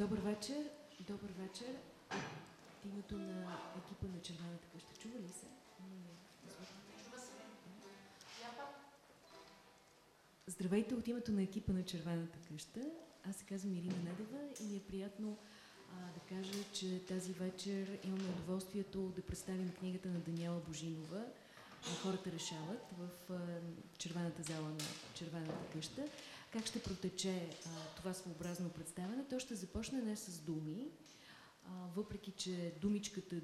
Добър вечер. Добър вечер. От името на екипа на Червената къща. Чува ли се? Здравейте от името на екипа на Червената къща. Аз се казвам Ирина Недева и ми е приятно а, да кажа, че тази вечер имаме удоволствието да представим книгата на Даниела Божинова Хората решават в червената зала на Червената къща. Как ще протече а, това своеобразно представяне? То ще започне не с думи, а, въпреки че думичката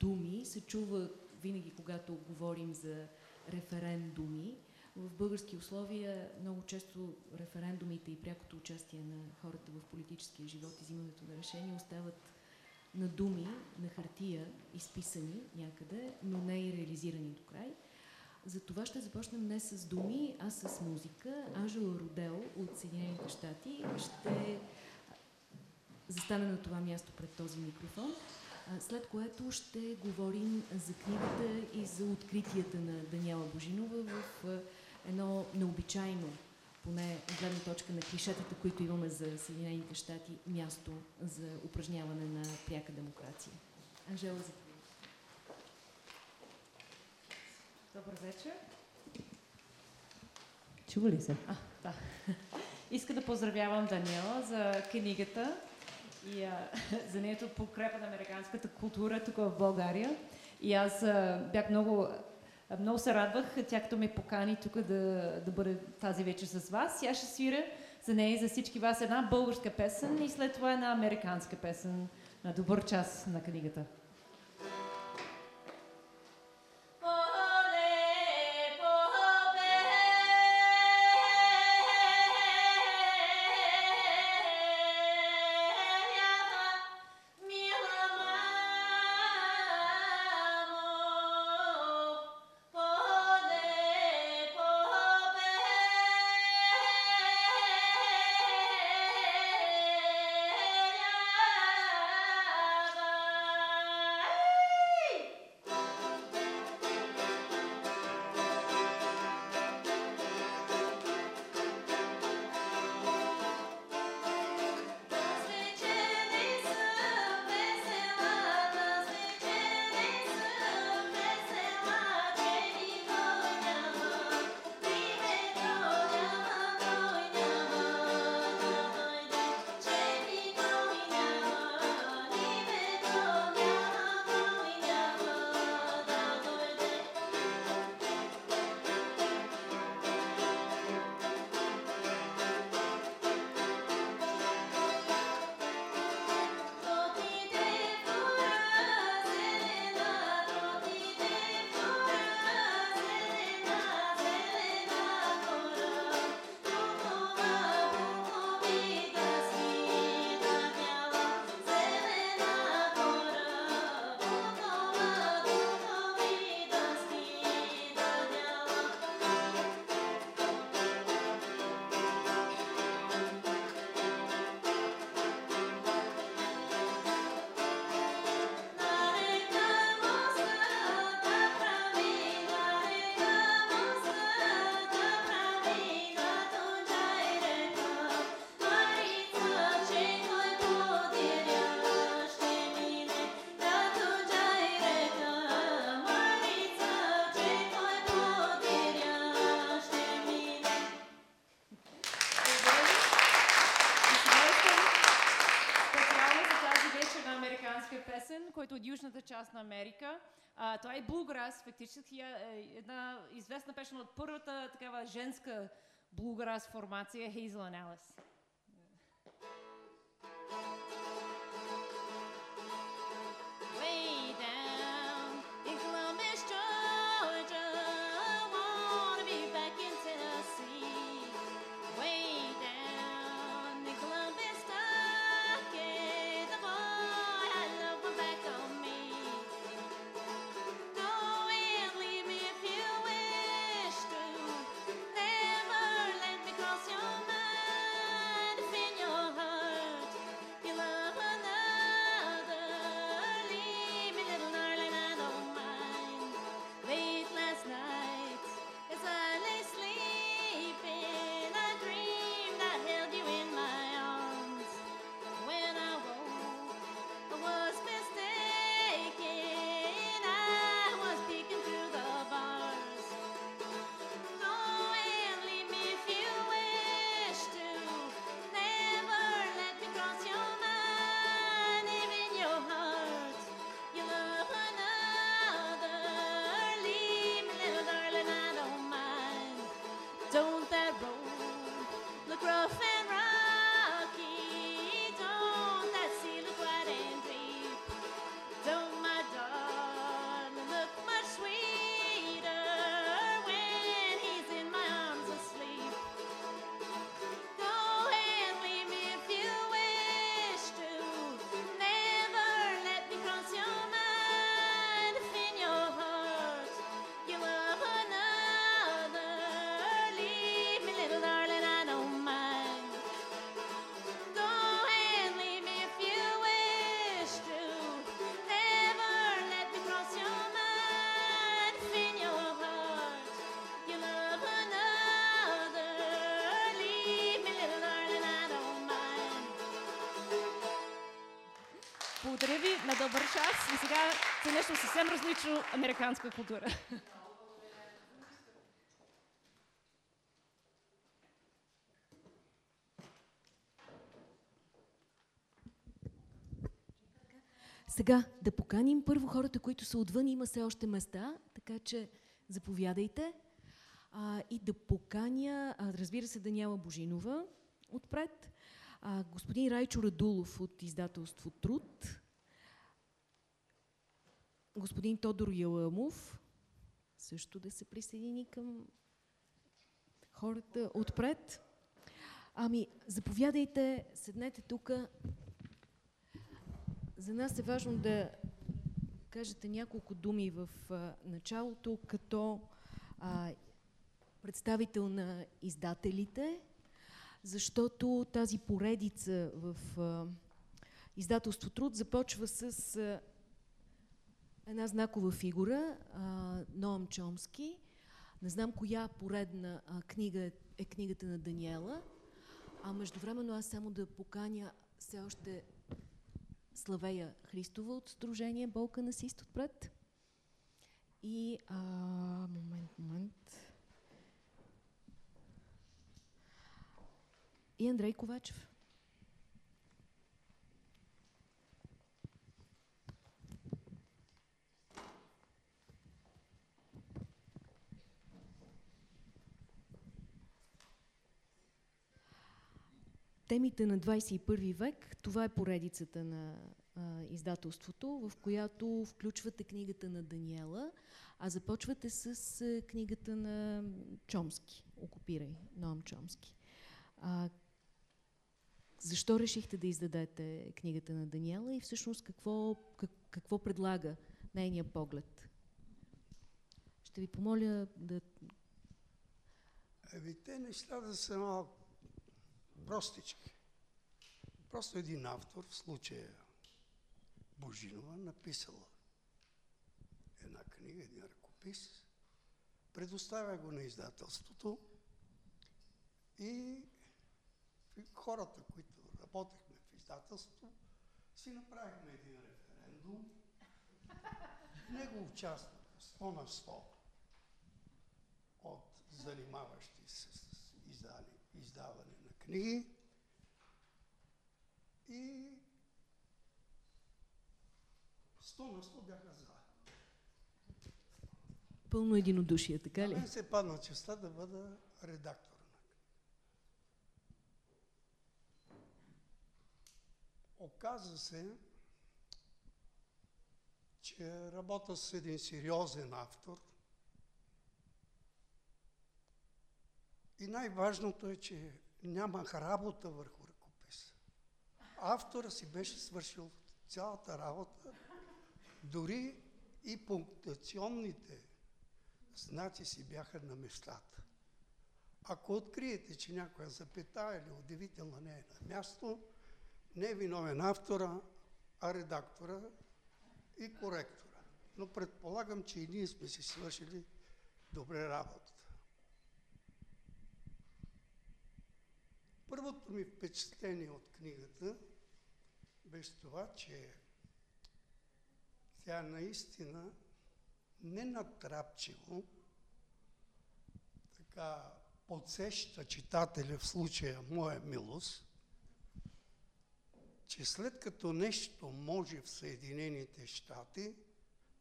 думи се чува винаги, когато говорим за референдуми. В български условия много често референдумите и прякото участие на хората в политическия живот и взимането на решения остават на думи, на хартия, изписани някъде, но не и реализирани до край. За това ще започнем не с думи, а с музика. Анжела Родел от Съединените щати ще застане на това място пред този микрофон, след което ще говорим за книгата и за откритията на Даниела Божинова в едно необичайно, поне гледна точка на клишетата, които имаме за Съединените щати, място за упражняване на пряка демокрация. Анжела, за Добър вечер. Чува ли се? А, да. Иска да поздравявам Даниела за книгата и а, за нейното подкрепа на американската култура тук в България. И аз а, бях много, много се радвах, тя като ме покани тук да, да бъде тази вечер с вас. Тя ще свира за нея и за всички вас една българска песен и след това една американска песен на добър час на книгата. Част на Америка. А, това е Блуграс, фактически е една известна песен от първата такава женска Блуграс формация Хейзел Алис. Благодаря съвсем различно американска култура. Сега да поканим първо хората, които са отвън. Има все още места, така че заповядайте. А, и да поканя, а, разбира се, Даниела Божинова отпред, а, господин Райчо Радулов от издателство Труд, господин Тодор Яламов също да се присъедини към хората отпред. Ами, заповядайте, седнете тук. За нас е важно да кажете няколко думи в а, началото, като а, представител на издателите, защото тази поредица в а, издателство Труд започва с една знакова фигура, а, Ноам Чомски. Не знам коя поредна книга е, е книгата на Даниела, а междувременно аз само да поканя все още Славея Христова от Сдружение Болка на Сист отпред. И а, момент, момент. И Андрей Ковачев. Темите на 21 век, това е поредицата на а, издателството, в която включвате книгата на Даниела, а започвате с а, книгата на Чомски, Окупирай, Ноам Чомски. А, защо решихте да издадете книгата на Даниела и всъщност какво, как, какво предлага нейния поглед? Ще ви помоля да... Еми, те нещата са малко простички. Просто един автор, в случая Божинова, написала една книга, един ръкопис, предоставя го на издателството и хората, които работехме в издателството, си направихме един референдум. В него участваха 100 на 100 от занимаващи се с издаване книги. И 100 на 100 бяха за. Пълно единодушие, така ли? мен се падна честа да бъда редактор. Оказа се, че работя с един сериозен автор и най-важното е, че нямах работа върху ръкописа. Автора си беше свършил цялата работа, дори и пунктуационните знаци си бяха на местата. Ако откриете, че някоя запетая или удивителна не е на място, не е виновен автора, а редактора и коректора. Но предполагам, че и ние сме си свършили добре работата. Първото ми впечатление от книгата беше това, че тя наистина ненатрапчиво така подсеща читателя, в случая моя милост, че след като нещо може в Съединените щати,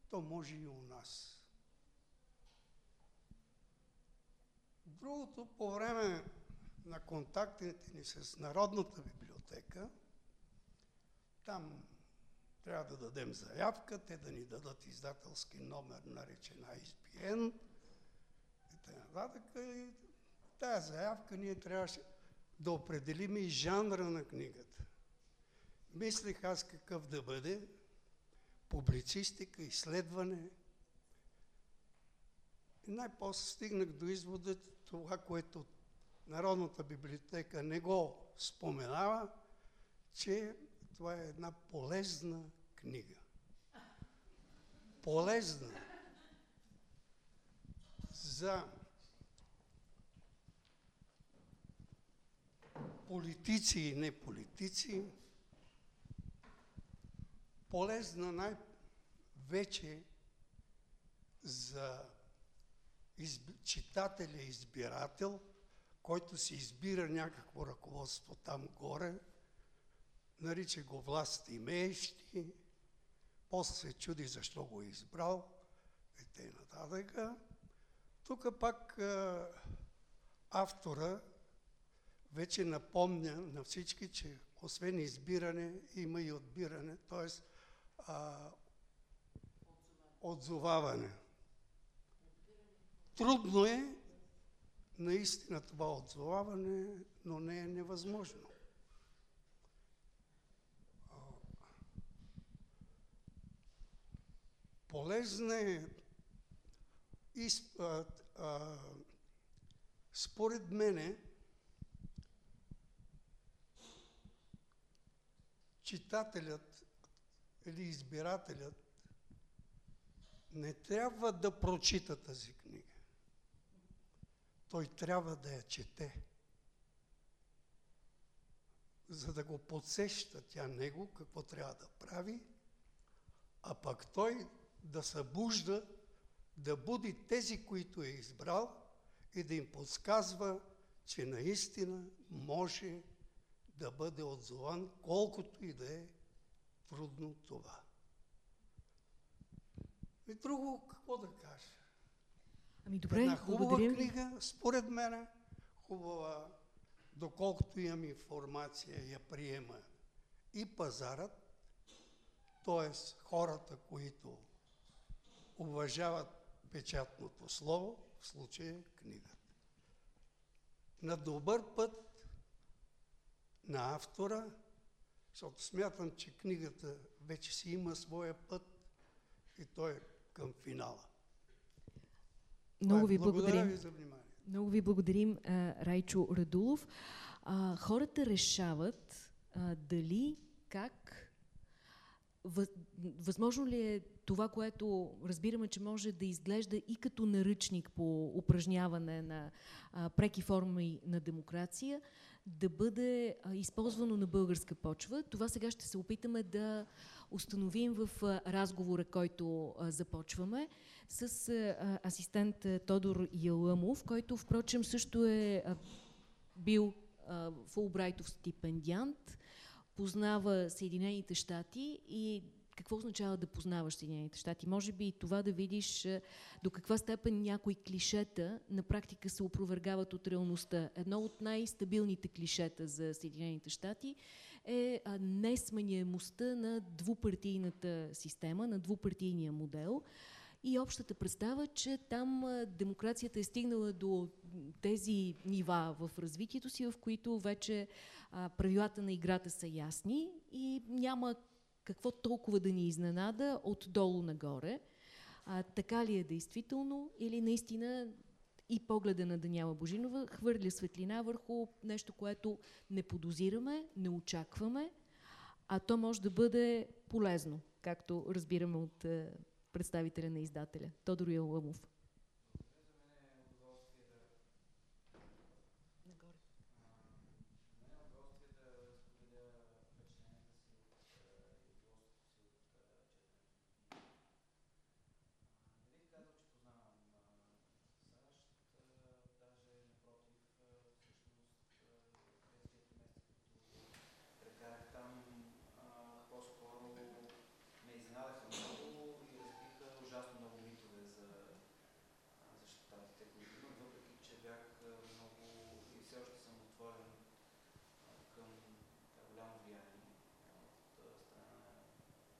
то може и у нас. Другото, по време на контактите ни с Народната библиотека, там трябва да дадем заявка, те да ни дадат издателски номер, наречен ISBN и т.н. И тая заявка ние трябваше да определим и жанра на книгата. Мислих аз какъв да бъде, публицистика, изследване. И най-после стигнах до извода това, което Народната библиотека не го споменава, че това е една полезна книга. Полезна за политици и не политици, полезна най-вече за изб... читателя избирател, който си избира някакво ръководство там горе, нарича го власт имеещи, после се чуди защо го е избрал и те нататък. Тук пак автора вече напомня на всички, че освен избиране има и отбиране, т.е. отзоваване. Трудно е наистина това отзоваване, но не е невъзможно. Полезна е според мене читателят или избирателят не трябва да прочита тази книга. Той трябва да я чете, за да го подсеща тя него, какво трябва да прави, а пък той да събужда, да буди тези, които е избрал и да им подсказва, че наистина може да бъде отзован, колкото и да е трудно това. И друго, какво да кажа? Ами добре, Една хубава благодарим. книга, според мен, хубава, доколкото имам информация, я приема и пазарът, т.е. хората, които уважават печатното слово, в случая книгата. На добър път на автора, защото смятам, че книгата вече си има своя път и той е към финала. Много ви Благодаря благодарим. ви за внимание. Много ви благодарим, Райчо Радулов. А, хората решават а, дали, как, въз, възможно ли е това, което разбираме, че може да изглежда и като наръчник по упражняване на а, преки форми на демокрация, да бъде а, използвано на българска почва. Това сега ще се опитаме да установим в а, разговора, който а, започваме с а, асистент Тодор Ялъмов, който впрочем също е а, бил Фулбрайтов стипендиант, познава Съединените щати и какво означава да познаваш Съединените щати? Може би и това да видиш до каква степен някои клишета на практика се опровергават от реалността. Едно от най-стабилните клишета за Съединените щати е несменяемостта на двупартийната система, на двупартийния модел и общата представа, че там демокрацията е стигнала до тези нива в развитието си, в които вече правилата на играта са ясни и няма какво толкова да ни изненада отдолу нагоре. А, така ли е действително или наистина и погледа на Даниела Божинова хвърля светлина върху нещо, което не подозираме, не очакваме, а то може да бъде полезно, както разбираме от представителя на издателя, Тодор Ялъмов. прекарах там, а, по-скоро ме изненадаха много и разбиха ужасно много митове за, а, за щатите, които имам, въпреки че бях а, много и все още съм отворен а, към така, голямо влияние от а, страна на,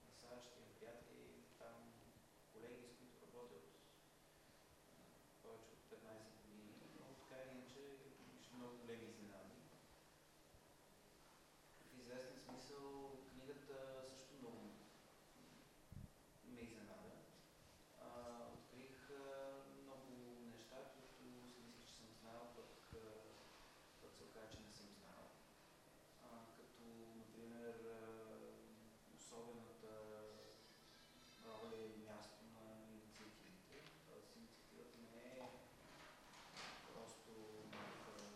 на САЩ, имам приятели там, колеги, с които работя от а, повече от 15 години, но така или иначе имаше много големи изненади. В известен смисъл книгата също много ме изненада. А, Открих а, много неща, които си мислих, че съм знал, пък, а, пък се оказа, че не съм знал. А, Като, например, а, особената роля и място на инициативите. Тоест инициативата не е просто някаква идея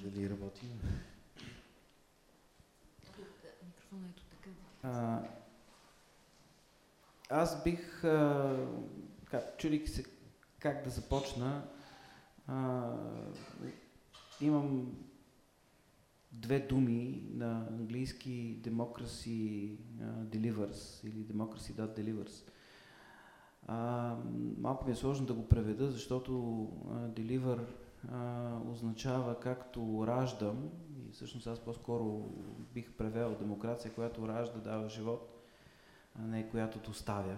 дали работи. Микрофона ето така. А, аз бих, а, чудих се как да започна. А, имам две думи на английски Democracy uh, Delivers или Democracy that Delivers. А, малко ми е сложно да го преведа, защото uh, Deliver uh, означава както раждам, и всъщност аз по-скоро бих превел демокрация, която ражда, дава живот, а не която доставя.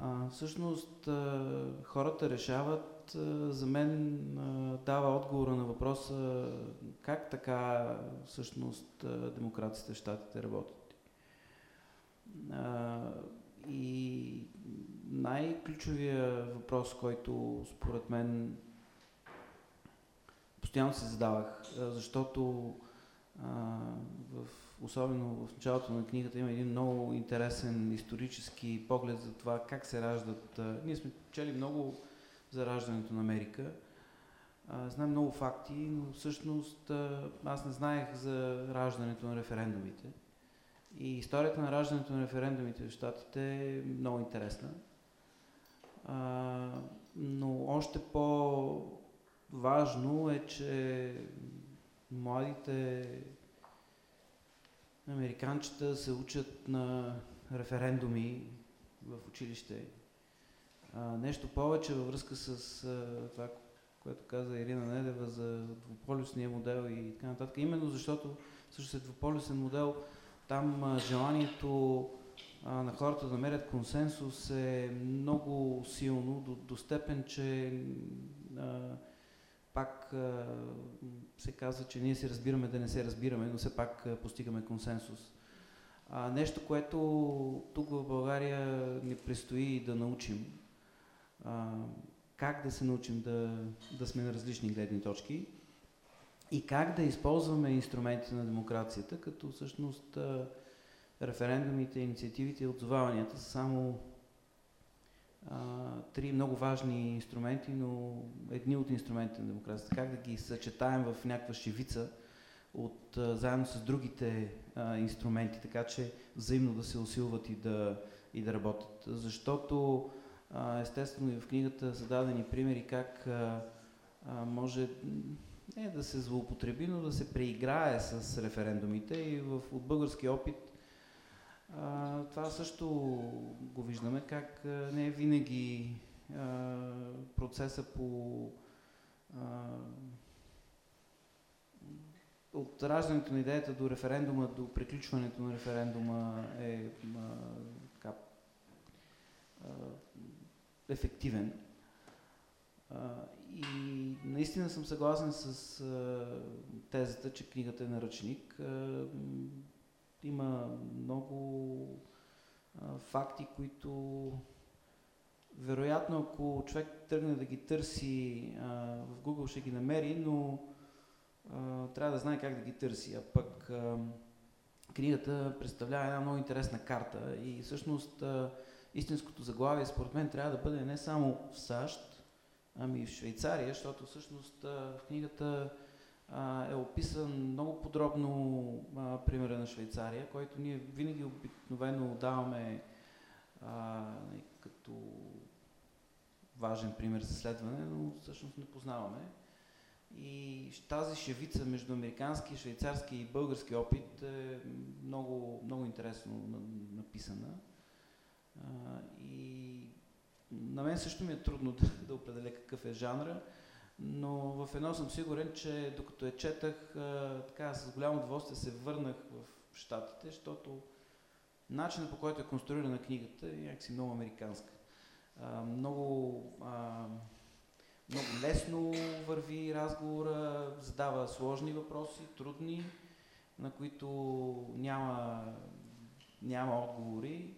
А, всъщност а, хората решават, а, за мен а, дава отговора на въпроса как така всъщност а, демокрацията в щатите работят. А, и най-ключовия въпрос, който според мен постоянно се задавах, защото а, в, особено в началото на книгата има един много интересен исторически поглед за това как се раждат. А, ние сме чели много за раждането на Америка. А, знаем много факти, но всъщност а, аз не знаех за раждането на референдумите. И историята на раждането на референдумите в Штатите е много интересна. А, но още по важно е, че младите американчета се учат на референдуми в училище. А, нещо повече във връзка с а, това, което каза Ирина Недева за двуполюсния модел и така нататък. Именно защото също е двуполюсен модел, там а, желанието а, на хората да намерят консенсус е много силно, до, до степен, че а, пак се казва, че ние се разбираме да не се разбираме, но все пак постигаме консенсус. А, нещо, което тук в България ни предстои да научим. А, как да се научим да, да сме на различни гледни точки и как да използваме инструментите на демокрацията, като всъщност референдумите, инициативите и отзоваванията са само а, три много важни инструменти, но едни от инструментите на демокрацията. Как да ги съчетаем в някаква шевица от, а, заедно с другите а, инструменти, така че взаимно да се усилват и да, и да работят. Защото а, естествено и в книгата са дадени примери как а, а, може не да се злоупотреби, но да се преиграе с референдумите и в, от български опит това също го виждаме, как не е винаги процеса по от раждането на идеята до референдума, до приключването на референдума е така, ефективен. И наистина съм съгласен с а, тезата, че книгата е наръчник. А, има много а, факти, които вероятно ако човек тръгне да ги търси а, в Google ще ги намери, но а, трябва да знае как да ги търси. А пък а, книгата представлява една много интересна карта и всъщност а, истинското заглавие според мен трябва да бъде не само в САЩ, ами и в Швейцария, защото всъщност а, в книгата е описан много подробно а, примера на Швейцария, който ние винаги обикновено даваме а, като важен пример за следване, но всъщност не познаваме. И тази шевица между американски, швейцарски и български опит е много, много интересно написана. А, и на мен също ми е трудно да, да определя какъв е жанра но в едно съм сигурен, че докато я четах, така с голямо удоволствие се върнах в Штатите, защото начинът по който е конструирана книгата е някакси много американска. Много, много лесно върви разговора, задава сложни въпроси, трудни, на които няма, няма отговори.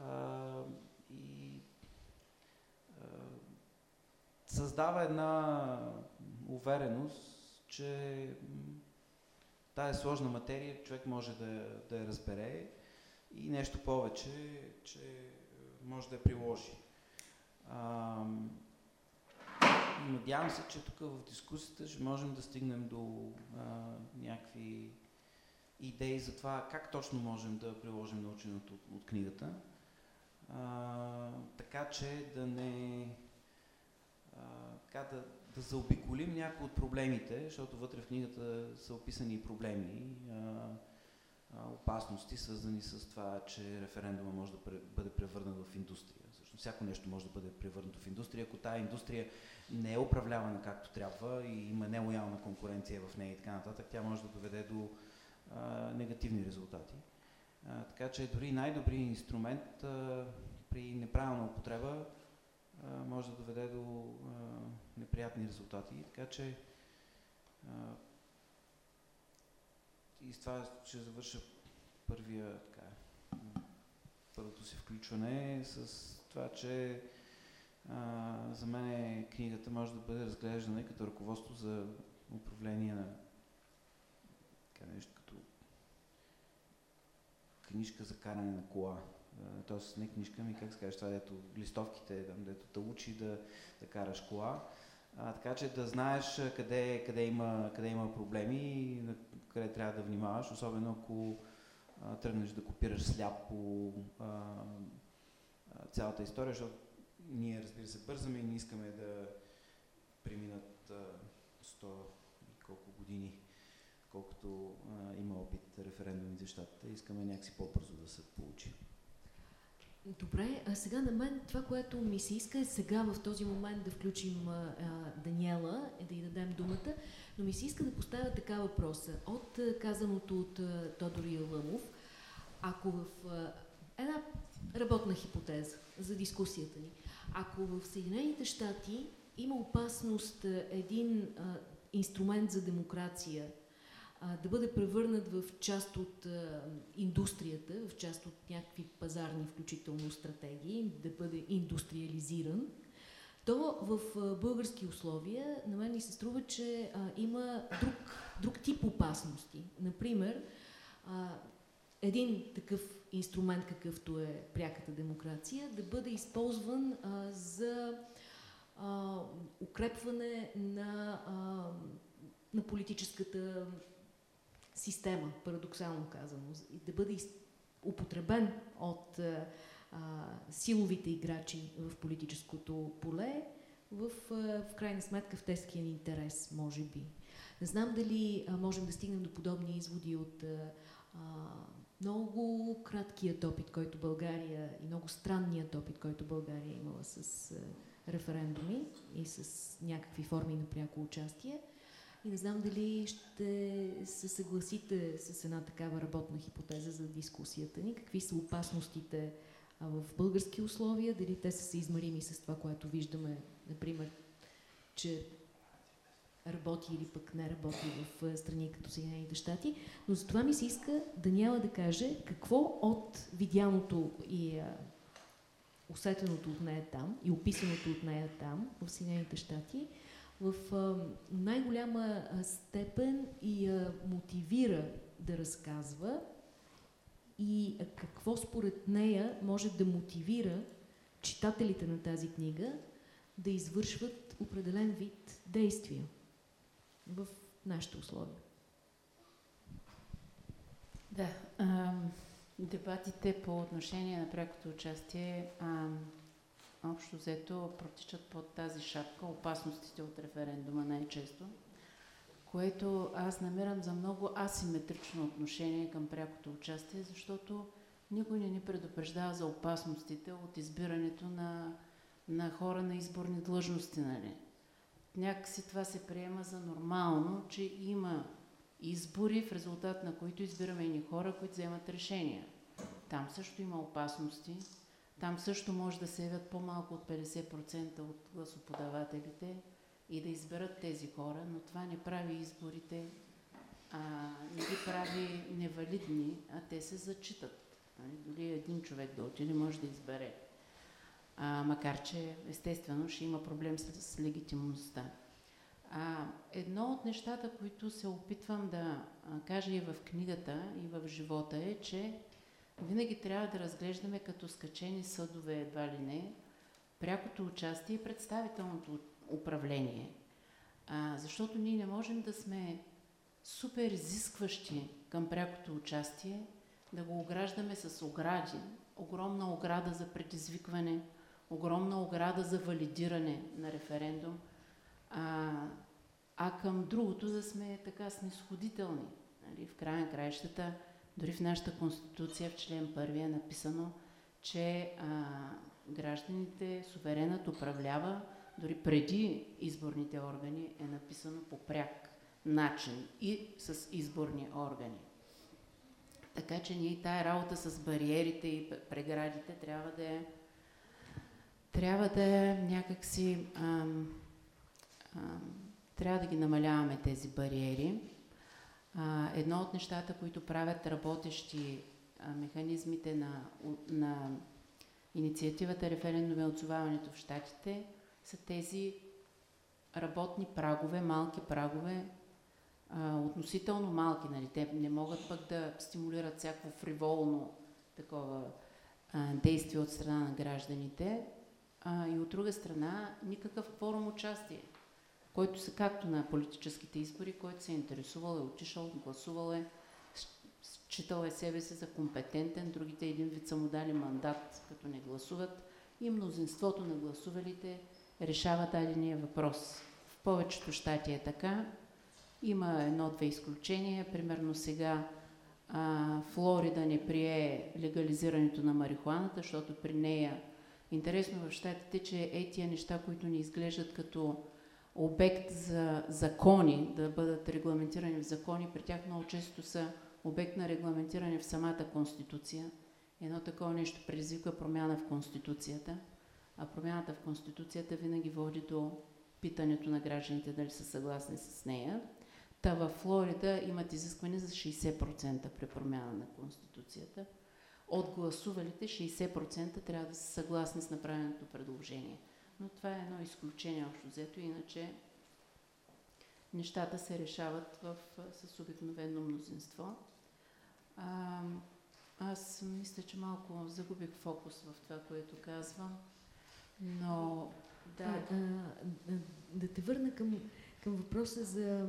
А, и създава една увереност, че тая сложна материя човек може да, да я разбере и нещо повече, че може да я приложи. А, надявам се, че тук в дискусията ще можем да стигнем до а, някакви идеи за това как точно можем да приложим наученото от, книгата. А, така че да не така да, да заобиколим някои от проблемите, защото вътре в книгата са описани и проблеми, а, а, опасности, свързани с това, че референдума може да бъде превърнат в индустрия. Всъщност всяко нещо може да бъде превърнато в индустрия, ако тази индустрия не е управлявана както трябва и има нелоялна конкуренция в нея и така нататък, тя може да доведе до а, негативни резултати. А, така че дори най-добрият инструмент а, при неправилна употреба може да доведе до а, неприятни резултати. Така че а, и с това ще завърша първия, така, първото си включване с това, че а, за мен книгата може да бъде разглеждана и като ръководство за управление на така нещо като книжка за каране на кола. Тоест не книжка ми, как се каже това, дето листовките, там, дето те учи да, да караш кола. А, така че да знаеш къде, къде, има, къде има проблеми и къде трябва да внимаваш, особено ако а, тръгнеш да копираш сляпо а, цялата история, защото ние, разбира се, бързаме и не искаме да преминат а, 100 и колко години, колкото а, има опит референдуми за щатите. Искаме някакси по-бързо да се получи. Добре, а сега на мен това, което ми се иска е сега в този момент да включим а, Даниела и да й дадем думата, но ми се иска да поставя така въпроса. От казаното от а, Тодор Ялъмов, ако в а, една работна хипотеза за дискусията ни, ако в Съединените щати има опасност един а, инструмент за демокрация да бъде превърнат в част от индустрията, в част от някакви пазарни, включително стратегии, да бъде индустриализиран, то в български условия на мен ми се струва, че има друг, друг тип опасности. Например, един такъв инструмент, какъвто е пряката демокрация, да бъде използван за укрепване на, на политическата система, парадоксално казано, и да бъде употребен от а, силовите играчи в политическото поле, в, в крайна сметка в теския интерес, може би. Не знам дали а, можем да стигнем до подобни изводи от а, много краткият опит, който България и много странният опит, който България е имала с референдуми и с някакви форми на пряко участие. И не знам дали ще се съгласите с една такава работна хипотеза за дискусията ни. Какви са опасностите в български условия, дали те са съизмерими с това, което виждаме, например, че работи или пък не работи в страни като Съединените щати. Но за това ми се иска Даниела да каже какво от видяното и усетеното от нея там и описаното от нея там в Съединените щати в най-голяма степен и а, мотивира да разказва и какво според нея може да мотивира читателите на тази книга да извършват определен вид действия в нашите условия. Да, а, дебатите по отношение на прякото участие а, общо взето протичат под тази шапка опасностите от референдума най-често, което аз намирам за много асиметрично отношение към прякото участие, защото никой не ни предупреждава за опасностите от избирането на, на хора на изборни длъжности. Нали? някакси това се приема за нормално, че има избори, в резултат на които избираме и хора, които вземат решения. Там също има опасности. Там също може да се явят по-малко от 50% от гласоподавателите и да изберат тези хора, но това не прави изборите, а, не ги прави невалидни, а те се зачитат. Нали, дори един човек да отиде може да избере а, макар че естествено ще има проблем с, с легитимността. А, едно от нещата, които се опитвам да кажа и в книгата, и в живота е, че винаги трябва да разглеждаме като скачени съдове едва ли не, прякото участие и представителното управление. А, защото ние не можем да сме супер изискващи към прякото участие, да го ограждаме с огради, огромна ограда за предизвикване, огромна ограда за валидиране на референдум, а, а към другото да сме така снисходителни. Нали? В края на краищата, дори в нашата конституция в член първи е написано, че а, гражданите, суверенът управлява, дори преди изборните органи е написано по пряк начин и с изборни органи. Така че ние тая работа с бариерите и преградите трябва да е трябва да е някакси ам, ам, трябва да ги намаляваме тези бариери. Едно от нещата, които правят работещи механизмите на, на инициативата референдум и отзоваването в Штатите са тези работни прагове, малки прагове, а, относително малки, нали? те не могат пък да стимулират всяко фриволно такова а, действие от страна на гражданите а, и от друга страна никакъв форум участие, който са както на политическите избори, който се е интересувал, е отишъл, гласувал е, считал е себе си за компетентен, другите един вид са му дали мандат, като не гласуват и мнозинството на гласувалите решава дадения въпрос. В повечето щати е така. Има едно-две изключения. Примерно сега а, Флорида не прие легализирането на марихуаната, защото при нея интересно в щатите, че е тия неща, които ни изглеждат като обект за закони, да бъдат регламентирани в закони, при тях много често са обект на регламентиране в самата Конституция. Едно такова нещо предизвика промяна в Конституцията, а промяната в Конституцията винаги води до питането на гражданите дали са съгласни с нея. Та във Флорида имат изискване за 60% при промяна на Конституцията. От гласувалите 60% трябва да са съгласни с направеното предложение. Но това е едно изключение общо взето, иначе нещата се решават в, с обикновено мнозинство. А, аз мисля, че малко загубих фокус в това, което казвам, но да. А, а, да те върна към, към въпроса за,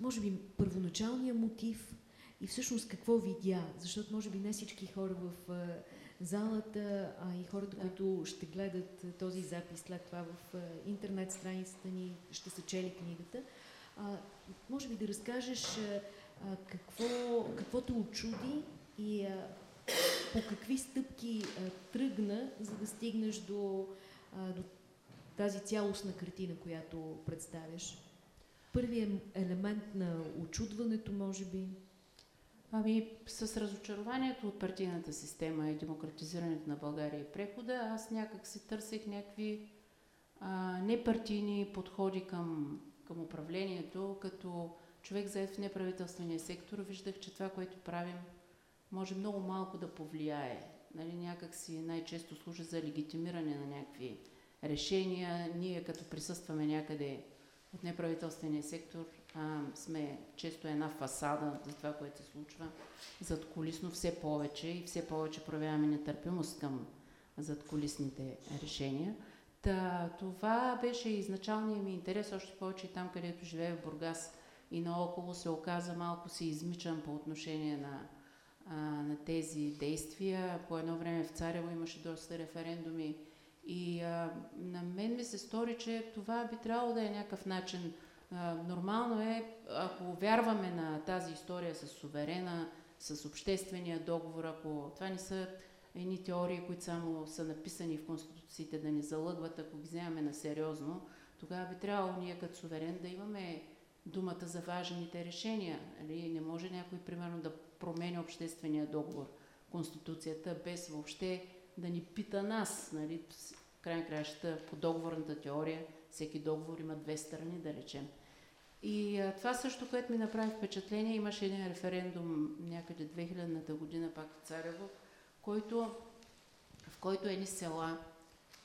може би, първоначалния мотив и всъщност какво видя, защото може би не всички хора в залата, а и хората, да. които ще гледат този запис след това в интернет страницата ни, ще са чели книгата. А, може би да разкажеш а, какво, какво те очуди и а, по какви стъпки а, тръгна, за да стигнеш до, а, до тази цялостна картина, която представяш. Първият елемент на очудването, може би. Ами, с разочарованието от партийната система и демократизирането на България и прехода, аз някак си търсех някакви а, непартийни подходи към, към управлението, като човек заед в неправителствения сектор, виждах, че това, което правим, може много малко да повлияе. Нали, някак си най-често служи за легитимиране на някакви решения. Ние като присъстваме някъде от неправителствения сектор, а, сме често една фасада за това, което се случва зад колисно все повече и все повече проявяваме нетърпимост към зад колисните решения. Та, това беше изначалният ми интерес, още повече и там, където живея в Бургас и наоколо се оказа малко се измичам по отношение на, а, на тези действия. По едно време в Царево имаше доста референдуми и а, на мен ми се стори, че това би трябвало да е някакъв начин. Нормално е, ако вярваме на тази история с суверена, с обществения договор, ако това не са едни теории, които само са написани в конституциите да ни залъгват, ако ги вземаме на сериозно, тогава би трябвало ние като суверен да имаме думата за важните решения. Нали? Не може някой, примерно, да променя обществения договор, конституцията, без въобще да ни пита нас. Нали? Край краща по договорната теория всеки договор има две страни, да речем. И това също, което ми направи впечатление, имаше един референдум някъде 2000-та година, пак в Царево, който, в който едни села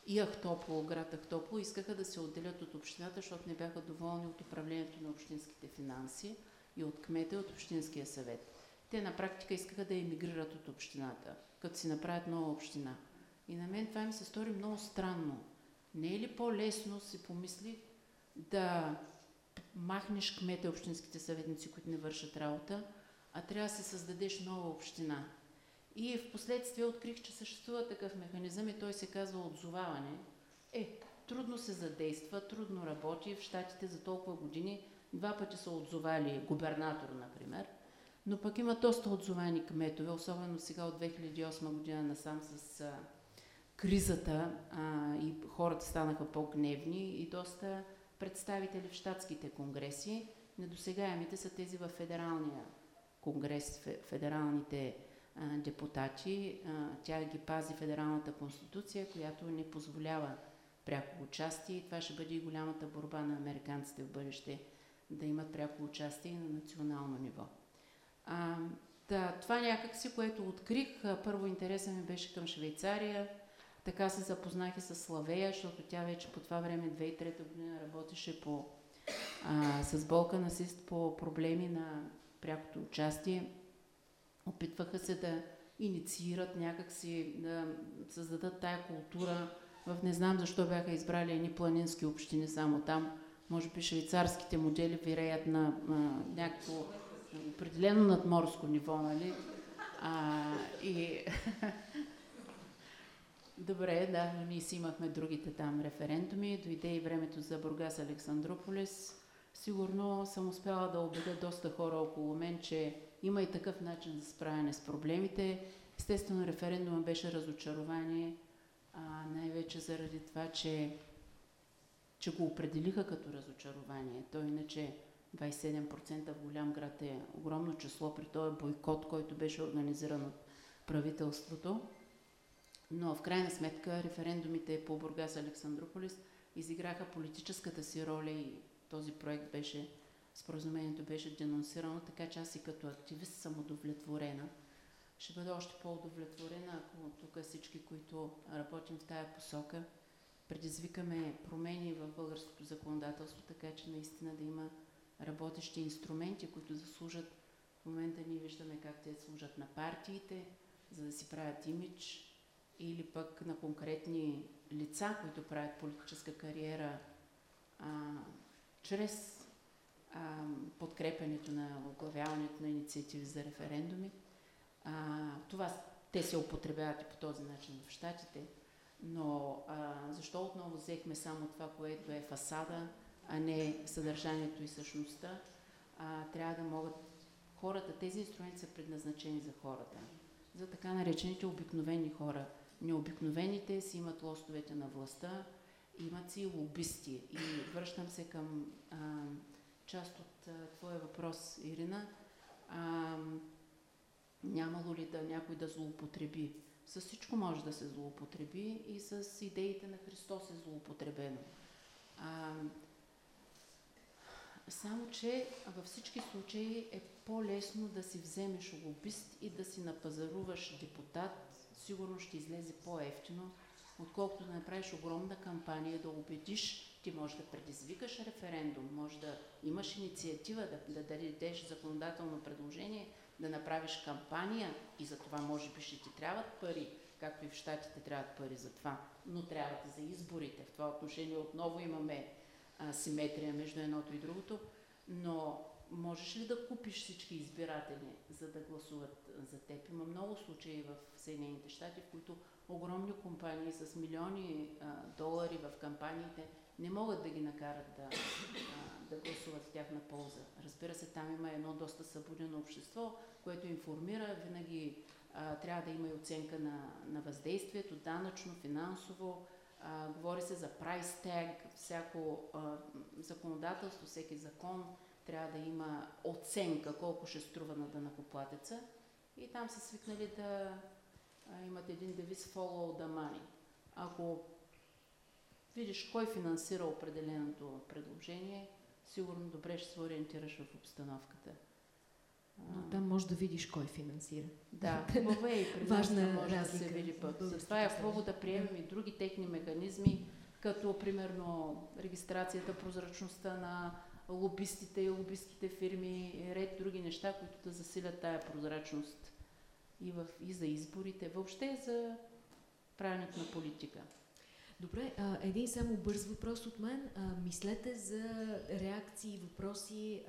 и Ахтополо, град Ахтополо, искаха да се отделят от общината, защото не бяха доволни от управлението на общинските финанси и от кмета и от общинския съвет. Те на практика искаха да емигрират от общината, като си направят нова община. И на мен това ми се стори много странно. Не е ли по-лесно, си помисли, да махнеш кмета и общинските съветници, които не вършат работа, а трябва да се създадеш нова община. И в последствие открих, че съществува такъв механизъм и той се казва отзоваване. Е, трудно се задейства, трудно работи. В Штатите за толкова години два пъти са отзовали губернатор, например. Но пък има доста отзовани кметове, особено сега от 2008 година насам с а, кризата а, и хората станаха по-гневни и доста представители в щатските конгреси. Недосегаемите са тези в федералния конгрес, федералните депутати. Тя ги пази федералната конституция, която не позволява пряко участие това ще бъде и голямата борба на американците в бъдеще да имат пряко участие на национално ниво. А, да, това някакси, което открих, първо интересен ми беше към Швейцария, така се запознах и с Славея, защото тя вече по това време, 2003 година, работеше по, а, с болка на Сист по проблеми на прякото участие. Опитваха се да инициират някакси, да създадат тая култура. В не знам защо бяха избрали едни планински общини само там. Може би швейцарските модели виреят на, на някакво определено надморско ниво, нали? А, и Добре, да, ние си имахме другите там референдуми. Дойде и времето за Бургас Александрополис. Сигурно съм успяла да убедя доста хора около мен, че има и такъв начин за справяне с проблемите. Естествено, референдума беше разочарование, най-вече заради това, че, че го определиха като разочарование. Той иначе 27% в голям град е огромно число при този бойкот, който беше организиран от правителството. Но в крайна сметка референдумите по Бургас Александрополис изиграха политическата си роля и този проект беше, споразумението беше денонсирано, така че аз и като активист съм удовлетворена. Ще бъда още по-удовлетворена, ако тук всички, които работим в тая посока, предизвикаме промени в българското законодателство, така че наистина да има работещи инструменти, които да служат. В момента ние виждаме как те служат на партиите, за да си правят имидж, или пък на конкретни лица, които правят политическа кариера а, чрез а, подкрепянето на оглавяването на инициативи за референдуми. А, това те се употребяват и по този начин в Штатите, но а, защо отново взехме само това, което е фасада, а не съдържанието и същността? А, трябва да могат хората, тези инструменти са предназначени за хората, за така наречените обикновени хора – необикновените си имат лостовете на властта, имат си лобисти. И връщам се към а, част от а, твоя въпрос, Ирина. А, нямало ли да някой да злоупотреби? С всичко може да се злоупотреби и с идеите на Христос е злоупотребено. А, само, че във всички случаи е по-лесно да си вземеш лобист и да си напазаруваш депутат сигурно ще излезе по-ефтино, отколкото да направиш огромна кампания, да убедиш, ти можеш да предизвикаш референдум, може да имаш инициатива, да, да дадеш законодателно предложение, да направиш кампания и за това може би ще ти трябват пари, както и в Штатите трябват пари за това, но трябват и за изборите. В това отношение отново имаме а, симетрия между едното и другото, но можеш ли да купиш всички избиратели, за да гласуват за теб? Има много случаи в Съединените щати, в които огромни компании с милиони а, долари в кампаниите не могат да ги накарат да, а, да гласуват в тяхна полза. Разбира се, там има едно доста събудено общество, което информира, винаги а, трябва да има и оценка на, на въздействието, данъчно, финансово, а, говори се за прайс тег, всяко а, законодателство, всеки закон трябва да има оценка колко ще струва на дънакоплатеца и там са свикнали да а, имат един девиз follow the money. Ако видиш кой финансира определеното предложение, сигурно добре ще се ориентираш в обстановката. Но там може да видиш кой финансира. Да, хубаво е и при не може да се види пък. Затова е хубаво да приемем и други техни механизми, като примерно регистрацията, прозрачността на лобистите и лобистските фирми, ред други неща, които да засилят тая прозрачност и, в, и за изборите, въобще за правенето на политика. Добре, един само бърз въпрос от мен. Мислете за реакции, въпроси,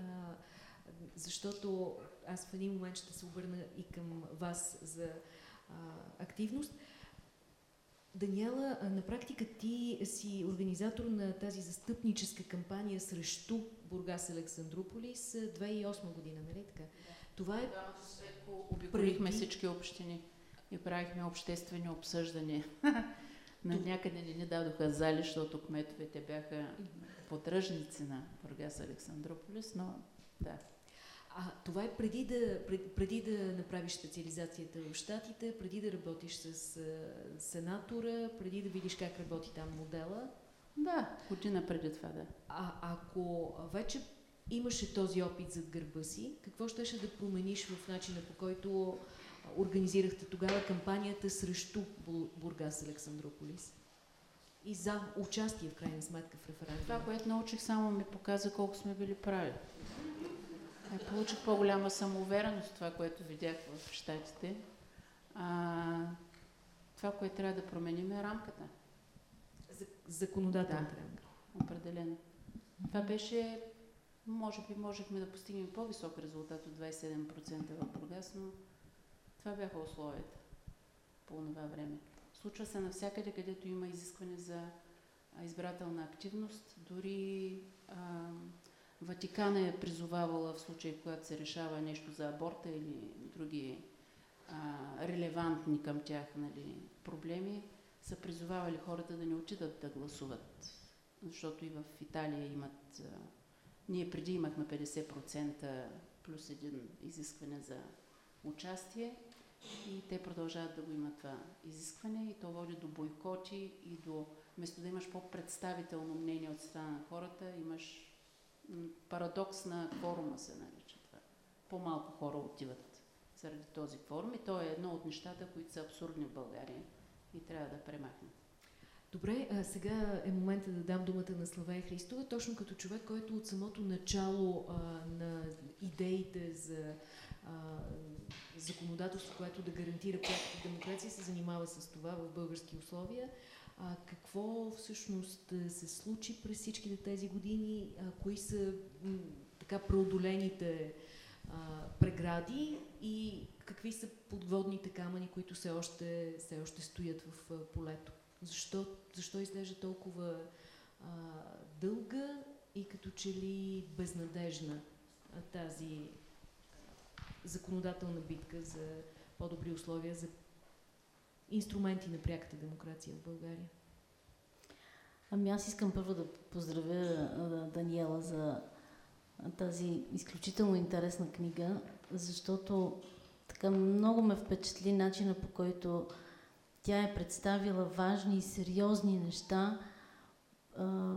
защото аз в един момент ще се обърна и към вас за активност. Даниела, на практика ти си организатор на тази застъпническа кампания срещу Бургас Александрополис 2008 година, нали така? Да. Това е... Обиколихме преди... всички общини и правихме обществени обсъждания. на някъде не ни дадоха зали, защото кметовете бяха подръжници на Бургас Александрополис, но да. А това е преди да, пред, преди да направиш специализацията в Штатите, преди да работиш с а, сенатора, преди да видиш как работи там модела. Да, година преди това, да. А ако вече имаше този опит зад гърба си, какво щеше да промениш в начина по който организирахте тогава кампанията срещу Бургас Александрополис? И за участие в крайна сметка в референдума. Това, което научих, само ми показа колко сме били прави. Е, получих по-голяма самоувереност, това, което видях в Штатите. А, това, което трябва да променим е рамката. Законодателната да, рамка. Определено. Това беше, може би, можехме да постигнем по-висок резултат от 27% в Бургас, но това бяха условията по това време. Случва се навсякъде, където има изискване за избирателна активност. Дори а, Ватикана е призовавала в случай, когато се решава нещо за аборта или други а, релевантни към тях нали, проблеми, са призовавали хората да не отидат да гласуват. Защото и в Италия имат... Ние преди имахме 50% плюс един изискване за участие и те продължават да го имат това изискване и то води до бойкоти и до, вместо да имаш по-представително мнение от страна на хората, имаш парадокс на кворума се нарича това. По-малко хора отиват заради този кворум и то е едно от нещата, които са абсурдни в България и трябва да премахнем. Добре, а сега е момента да дам думата на Славея Христова, точно като човек, който от самото начало а, на идеите за а, законодателство, което да гарантира пряката демокрация, се занимава с това в български условия. А, какво всъщност се случи през всичките тези години? А, кои са м, така преодолените прегради и какви са подводните камъни, които все още, все още стоят в а, полето? Защо, защо изглежда толкова а, дълга и като че ли безнадежна а, тази законодателна битка за по-добри условия за инструменти на пряката демокрация в България? Ами аз искам първо да поздравя Даниела за тази изключително интересна книга, защото така много ме впечатли начина по който тя е представила важни и сериозни неща, а,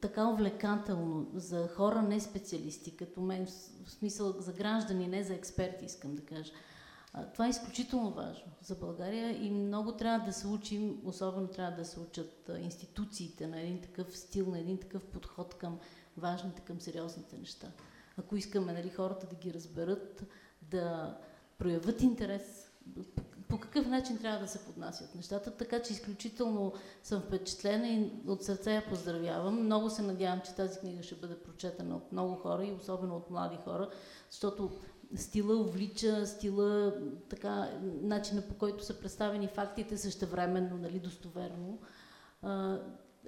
така увлекателно за хора, не специалисти, като мен, в смисъл за граждани, не за експерти, искам да кажа. Това е изключително важно за България и много трябва да се учим, особено трябва да се учат институциите на един такъв стил, на един такъв подход към важните, към сериозните неща. Ако искаме нали, хората да ги разберат, да проявят интерес, по какъв начин трябва да се поднасят нещата, така че изключително съм впечатлена и от сърце я поздравявам. Много се надявам, че тази книга ще бъде прочетена от много хора и особено от млади хора, защото стила увлича, стила, така, начина по който са представени фактите същевременно, нали, достоверно.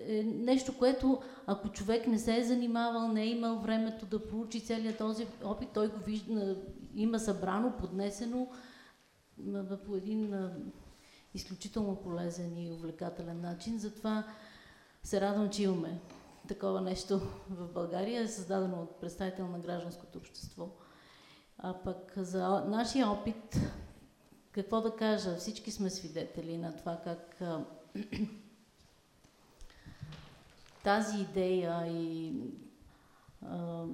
Е нещо, което ако човек не се е занимавал, не е имал времето да проучи целият този опит, той го вижда, има събрано, поднесено по един а, изключително полезен и увлекателен начин. Затова се радвам, че имаме такова нещо в България, е създадено от представител на гражданското общество. А пък за нашия опит, какво да кажа, всички сме свидетели на това как а, тази идея и а,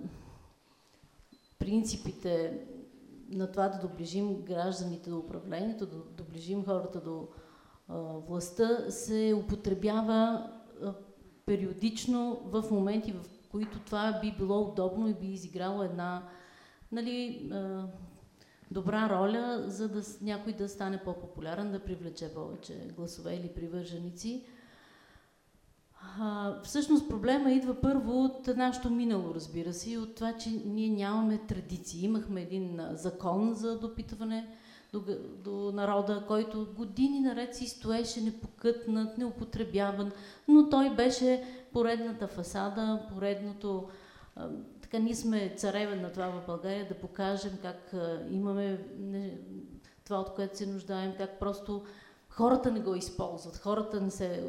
принципите на това да доближим гражданите до управлението, да доближим хората до а, властта, се употребява а, периодично в моменти, в които това би било удобно и би изиграло една нали, добра роля, за да някой да стане по-популярен, да привлече повече гласове или привърженици. А, всъщност проблема идва първо от нашето минало, разбира се, и от това, че ние нямаме традиции. Имахме един закон за допитване до, до народа, който години наред си стоеше непокътнат, неупотребяван, но той беше поредната фасада, поредното... А, така ние сме цареве на това в България, да покажем как а, имаме не, това, от което се нуждаем, как просто хората не го използват, хората не се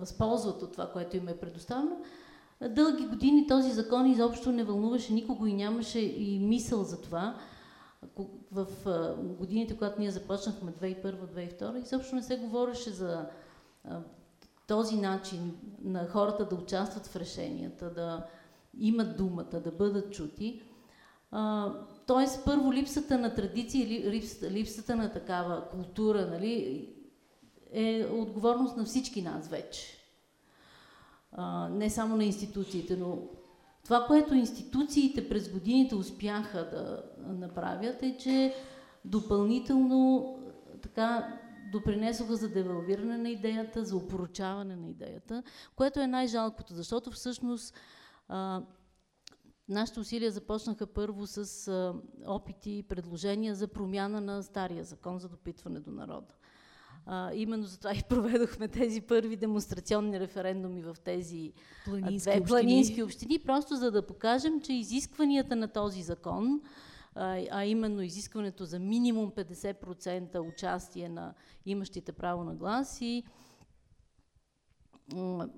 възползват от това, което им е предоставено. Дълги години този закон изобщо не вълнуваше никого и нямаше и мисъл за това. В годините, когато ние започнахме 2001-2002, изобщо не се говореше за този начин на хората да участват в решенията, да имат думата, да бъдат чути. Тоест, първо, липсата на традиция, липсата, липсата на такава култура, нали, е отговорност на всички нас вече. А, не само на институциите, но това, което институциите през годините успяха да направят е, че допълнително така допринесоха за девалвиране на идеята, за опоручаване на идеята, което е най-жалкото, защото всъщност а, нашите усилия започнаха първо с а, опити и предложения за промяна на стария закон за допитване до народа. А, именно затова и проведохме тези първи демонстрационни референдуми в тези планински, две общини. планински общини, просто за да покажем, че изискванията на този закон, а, а именно изискването за минимум 50% участие на имащите право на глас и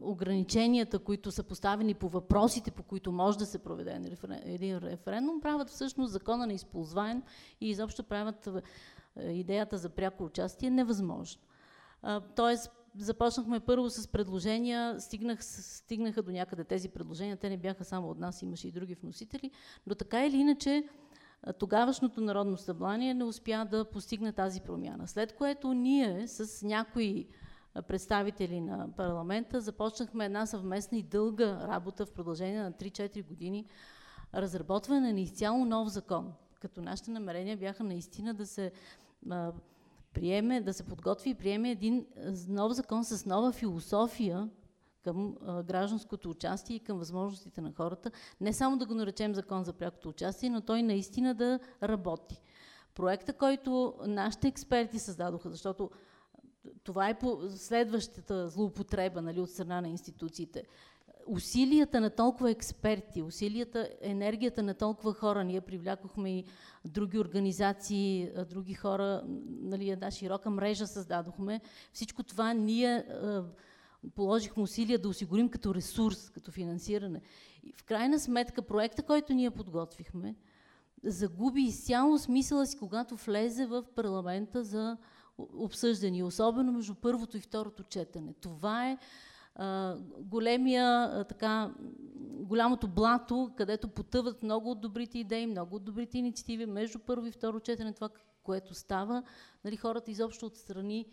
ограниченията, които са поставени по въпросите, по които може да се проведе един референдум, правят всъщност закона на използваем и изобщо правят идеята за пряко участие невъзможно. тоест, започнахме първо с предложения, стигнах, стигнаха до някъде тези предложения, те не бяха само от нас, имаше и други вносители, но така или иначе тогавашното Народно събрание не успя да постигне тази промяна. След което ние с някои представители на парламента започнахме една съвместна и дълга работа в продължение на 3-4 години, разработване на изцяло нов закон, като нашите намерения бяха наистина да се а, приеме, да се подготви и приеме един нов закон с нова философия към а, гражданското участие и към възможностите на хората. Не само да го наречем закон за прякото участие, но той наистина да работи. Проекта, който нашите експерти създадоха, защото това е по следващата злоупотреба нали, от страна на институциите усилията на толкова експерти, усилията, енергията на толкова хора, ние привлякохме и други организации, други хора, нали, една широка мрежа създадохме. Всичко това ние положихме усилия да осигурим като ресурс, като финансиране. И в крайна сметка проекта, който ние подготвихме, загуби изцяло смисъла си, когато влезе в парламента за обсъждане, особено между първото и второто четене. Това е големия, така, голямото блато, където потъват много от добрите идеи, много от добрите инициативи между първо и второ четене, това, което става. Нали, хората изобщо отстрани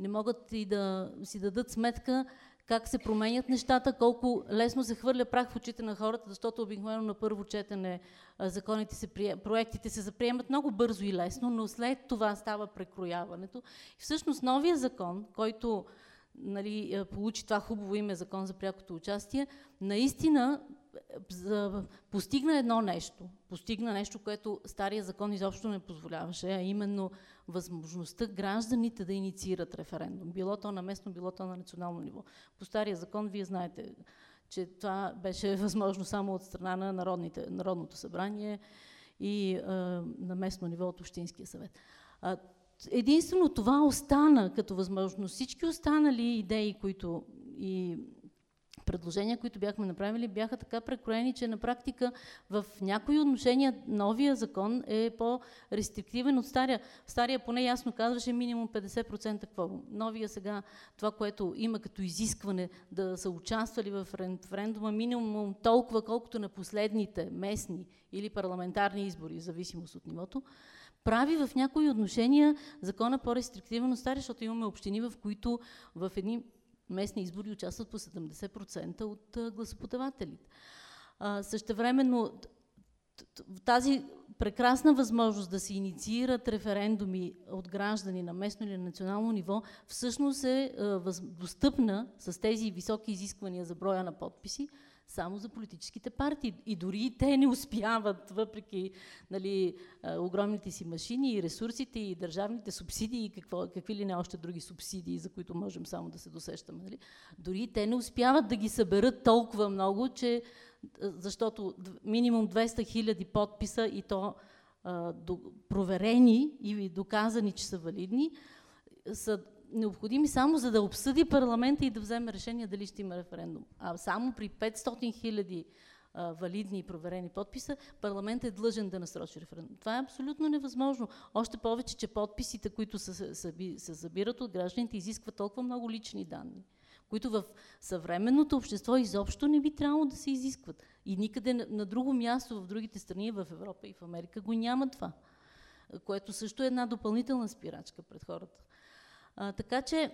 не могат и да си дадат сметка как се променят нещата, колко лесно се хвърля прах в очите на хората, защото обикновено на първо четене законите се проектите се заприемат много бързо и лесно, но след това става прекрояването. И всъщност новия закон, който нали, е, получи това хубаво име Закон за прякото участие, наистина е, постигна едно нещо. Постигна нещо, което стария закон изобщо не позволяваше, а именно възможността гражданите да инициират референдум. Било то на местно, било то на национално ниво. По стария закон, вие знаете, че това беше възможно само от страна на народните, Народното събрание и е, на местно ниво от Общинския съвет. А, единствено това остана като възможност. Всички останали идеи, които и предложения, които бяхме направили, бяха така прекроени, че на практика в някои отношения новия закон е по-рестриктивен от стария. Стария поне ясно казваше минимум 50% кворум. Новия сега, това, което има като изискване да са участвали в референдума, минимум толкова, колкото на последните местни или парламентарни избори, в зависимост от нивото, прави в някои отношения закона по-рестриктивен от стария, защото имаме общини, в които в едни местни избори участват по 70% от гласоподавателите. Същевременно тази прекрасна възможност да се инициират референдуми от граждани на местно или на национално ниво, всъщност е достъпна с тези високи изисквания за броя на подписи, само за политическите партии. И дори те не успяват, въпреки нали, огромните си машини и ресурсите и държавните субсидии и какво, какви ли не още други субсидии, за които можем само да се досещаме. Нали? Дори те не успяват да ги съберат толкова много, че защото минимум 200 хиляди подписа и то а, до, проверени и доказани, че са валидни, са необходими само за да обсъди парламента и да вземе решение дали ще има референдум. А само при 500 хиляди валидни и проверени подписа, парламент е длъжен да насрочи референдум. Това е абсолютно невъзможно. Още повече, че подписите, които се, се събират от гражданите, изискват толкова много лични данни, които в съвременното общество изобщо не би трябвало да се изискват. И никъде на, на друго място в другите страни, в Европа и в Америка, го няма това. Което също е една допълнителна спирачка пред хората. А, така че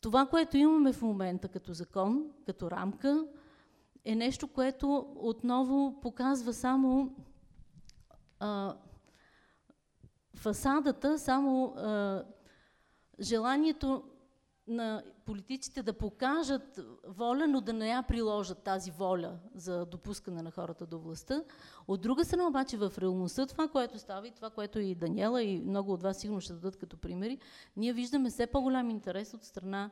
това, което имаме в момента като закон, като рамка, е нещо, което отново показва само а, фасадата, само а, желанието на политиците да покажат воля, но да не я приложат тази воля за допускане на хората до властта. От друга страна обаче в реалността това, което става и това, което и Даниела и много от вас сигурно ще дадат като примери, ние виждаме все по-голям интерес от страна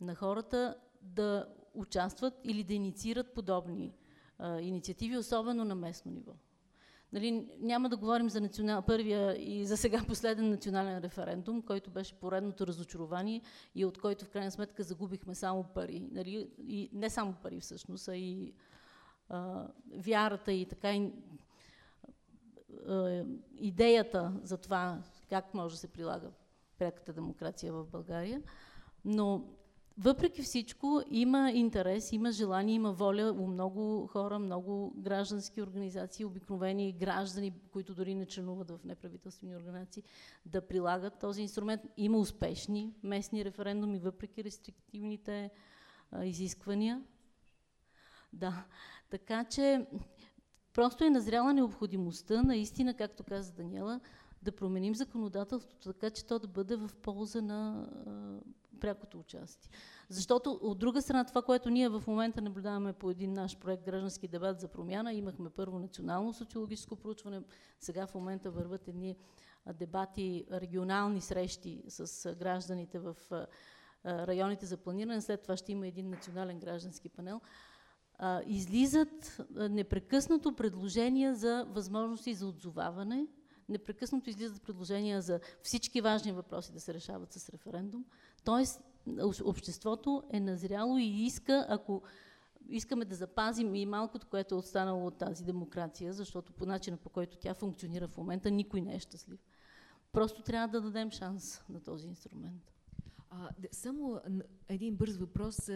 на хората да участват или да инициират подобни а, инициативи, особено на местно ниво. Нали, няма да говорим за национал, първия и за сега последен национален референдум, който беше поредното разочарование и от който в крайна сметка загубихме само пари. Нали, и не само пари всъщност, а и а, вярата и така и, а, идеята за това как може да се прилага пряката демокрация в България. Но въпреки всичко има интерес, има желание, има воля у много хора, много граждански организации, обикновени граждани, които дори не членуват в неправителствени организации, да прилагат този инструмент. Има успешни местни референдуми, въпреки рестриктивните а, изисквания. Да, така че просто е назряла необходимостта, наистина, както каза Даниела, да променим законодателството така, че то да бъде в полза на прякото участие. Защото от друга страна това, което ние в момента наблюдаваме по един наш проект Граждански дебат за промяна, имахме първо национално социологическо проучване, сега в момента върват едни дебати, регионални срещи с гражданите в районите за планиране, след това ще има един национален граждански панел, излизат непрекъснато предложения за възможности за отзоваване, непрекъснато излизат предложения за всички важни въпроси да се решават с референдум. Тоест, обществото е назряло и иска, ако искаме да запазим и малкото, което е останало от тази демокрация, защото по начина по който тя функционира в момента, никой не е щастлив. Просто трябва да дадем шанс на този инструмент. А, само един бърз въпрос.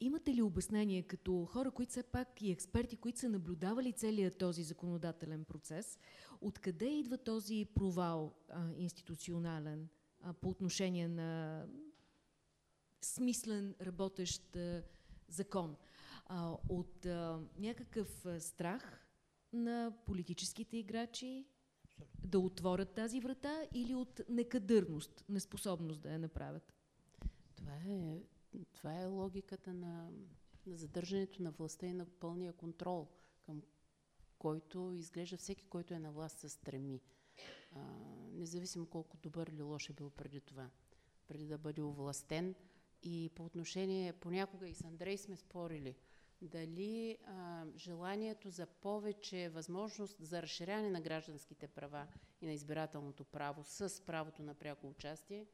Имате ли обяснение като хора, които все пак и експерти, които са наблюдавали целият този законодателен процес, откъде идва този провал а, институционален а, по отношение на смислен, работещ а, закон? А, от а, някакъв а, страх на политическите играчи да отворят тази врата или от некадърност, неспособност да я направят? Това е, това е логиката на, на задържането на властта и на пълния контрол, към който изглежда всеки, който е на власт, се стреми. А, независимо колко добър или лош е бил преди това, преди да бъде овластен. И по отношение, понякога и с Андрей сме спорили, дали а, желанието за повече възможност за разширяване на гражданските права и на избирателното право с правото на пряко участие,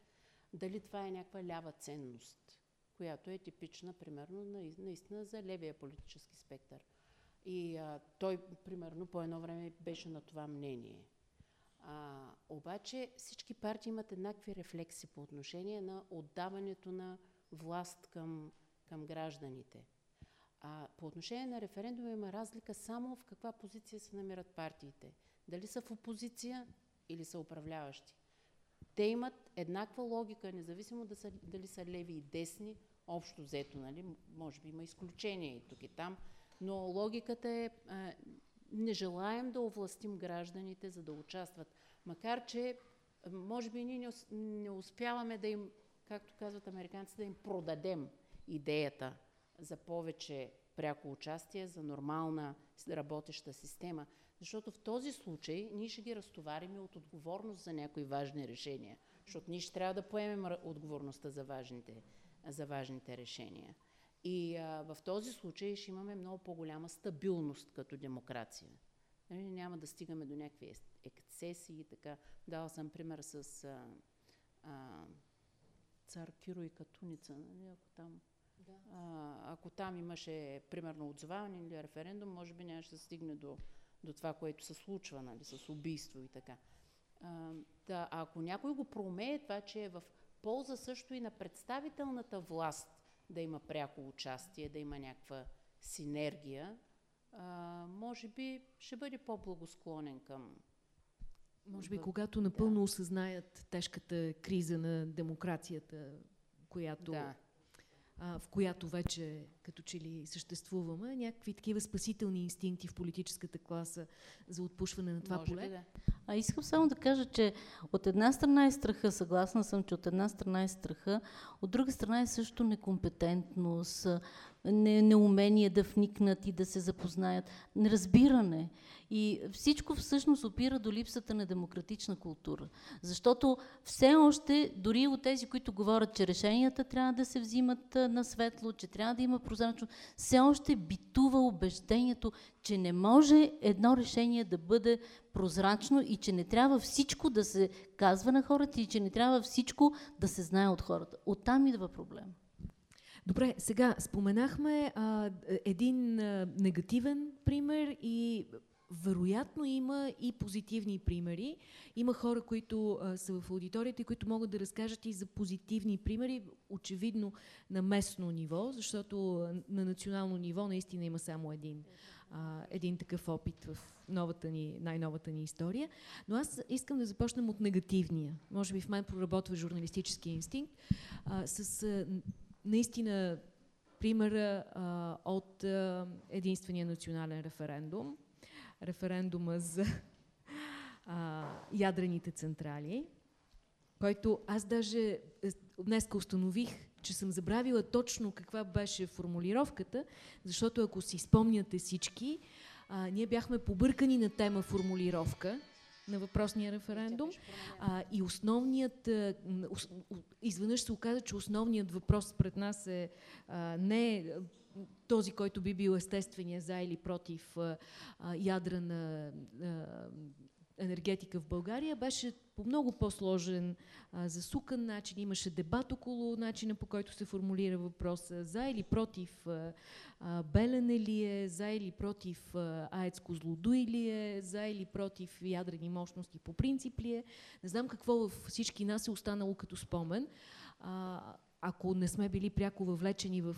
дали това е някаква лява ценност, която е типична, примерно, наистина за левия политически спектър. И а, той, примерно, по едно време беше на това мнение. А, обаче всички партии имат еднакви рефлекси по отношение на отдаването на власт към, към гражданите. А по отношение на референдума има разлика само в каква позиция се намират партиите. Дали са в опозиция или са управляващи. Те имат еднаква логика, независимо да са, дали са леви и десни, общо взето, нали? може би има изключения и тук и там, но логиката е а, не желаем да овластим гражданите, за да участват. Макар, че може би ние не успяваме да им, както казват американците, да им продадем идеята за повече пряко участие, за нормална работеща система. Защото в този случай ние ще ги разтоварим от отговорност за някои важни решения. Защото ние ще трябва да поемем отговорността за важните, за важните решения. И а, в този случай ще имаме много по-голяма стабилност като демокрация. Нали, няма да стигаме до някакви ексцеси и така. Дала съм пример с а, а, цар Киро и Катуница. Нали, ако там да. А, ако там имаше, примерно, отзоваване или референдум, може би нямаше да стигне до, до това, което се случва, нали, с убийство и така. А, да, ако някой го проумее това, че е в полза също и на представителната власт да има пряко участие, да има някаква синергия, а, може би ще бъде по-благосклонен към. Може би, когато напълно да. осъзнаят тежката криза на демокрацията, която да а, в която вече като че ли съществуваме, някакви такива спасителни инстинкти в политическата класа за отпушване на това Може поле? Да. А искам само да кажа, че от една страна е страха, съгласна съм, че от една страна е страха, от друга страна е също некомпетентност, не, неумение да вникнат и да се запознаят, неразбиране. И всичко всъщност опира до липсата на демократична култура. Защото все още, дори от тези, които говорят, че решенията трябва да се взимат на светло, че трябва да има прозрачност, все още битува убеждението, че не може едно решение да бъде прозрачно и че не трябва всичко да се казва на хората и че не трябва всичко да се знае от хората. Оттам идва проблем. Добре, сега споменахме а, един а, негативен пример и вероятно има и позитивни примери. Има хора, които а, са в аудиторията и които могат да разкажат и за позитивни примери, очевидно на местно ниво, защото на национално ниво наистина има само един, а, един такъв опит в новата ни, най-новата ни история. Но аз искам да започнем от негативния. Може би в мен проработва журналистически инстинкт. А, с а, наистина примера а, от а, единствения национален референдум, референдума за а, ядрените централи, който аз даже е, днес установих, че съм забравила точно каква беше формулировката, защото ако си спомняте всички, а, ние бяхме побъркани на тема формулировка, на въпросния референдум. А, и основният, изведнъж се оказа, че основният въпрос пред нас е а, не този, който би бил естествения за или против а, ядрена а, енергетика в България беше по много по-сложен, засукан начин. Имаше дебат около начина по който се формулира въпроса за или против а, а, Белене ли е, за или против а, АЕЦ Козлодуй е, за или против ядрени мощности по принцип ли е. Не знам какво във всички нас е останало като спомен. А, ако не сме били пряко въвлечени в,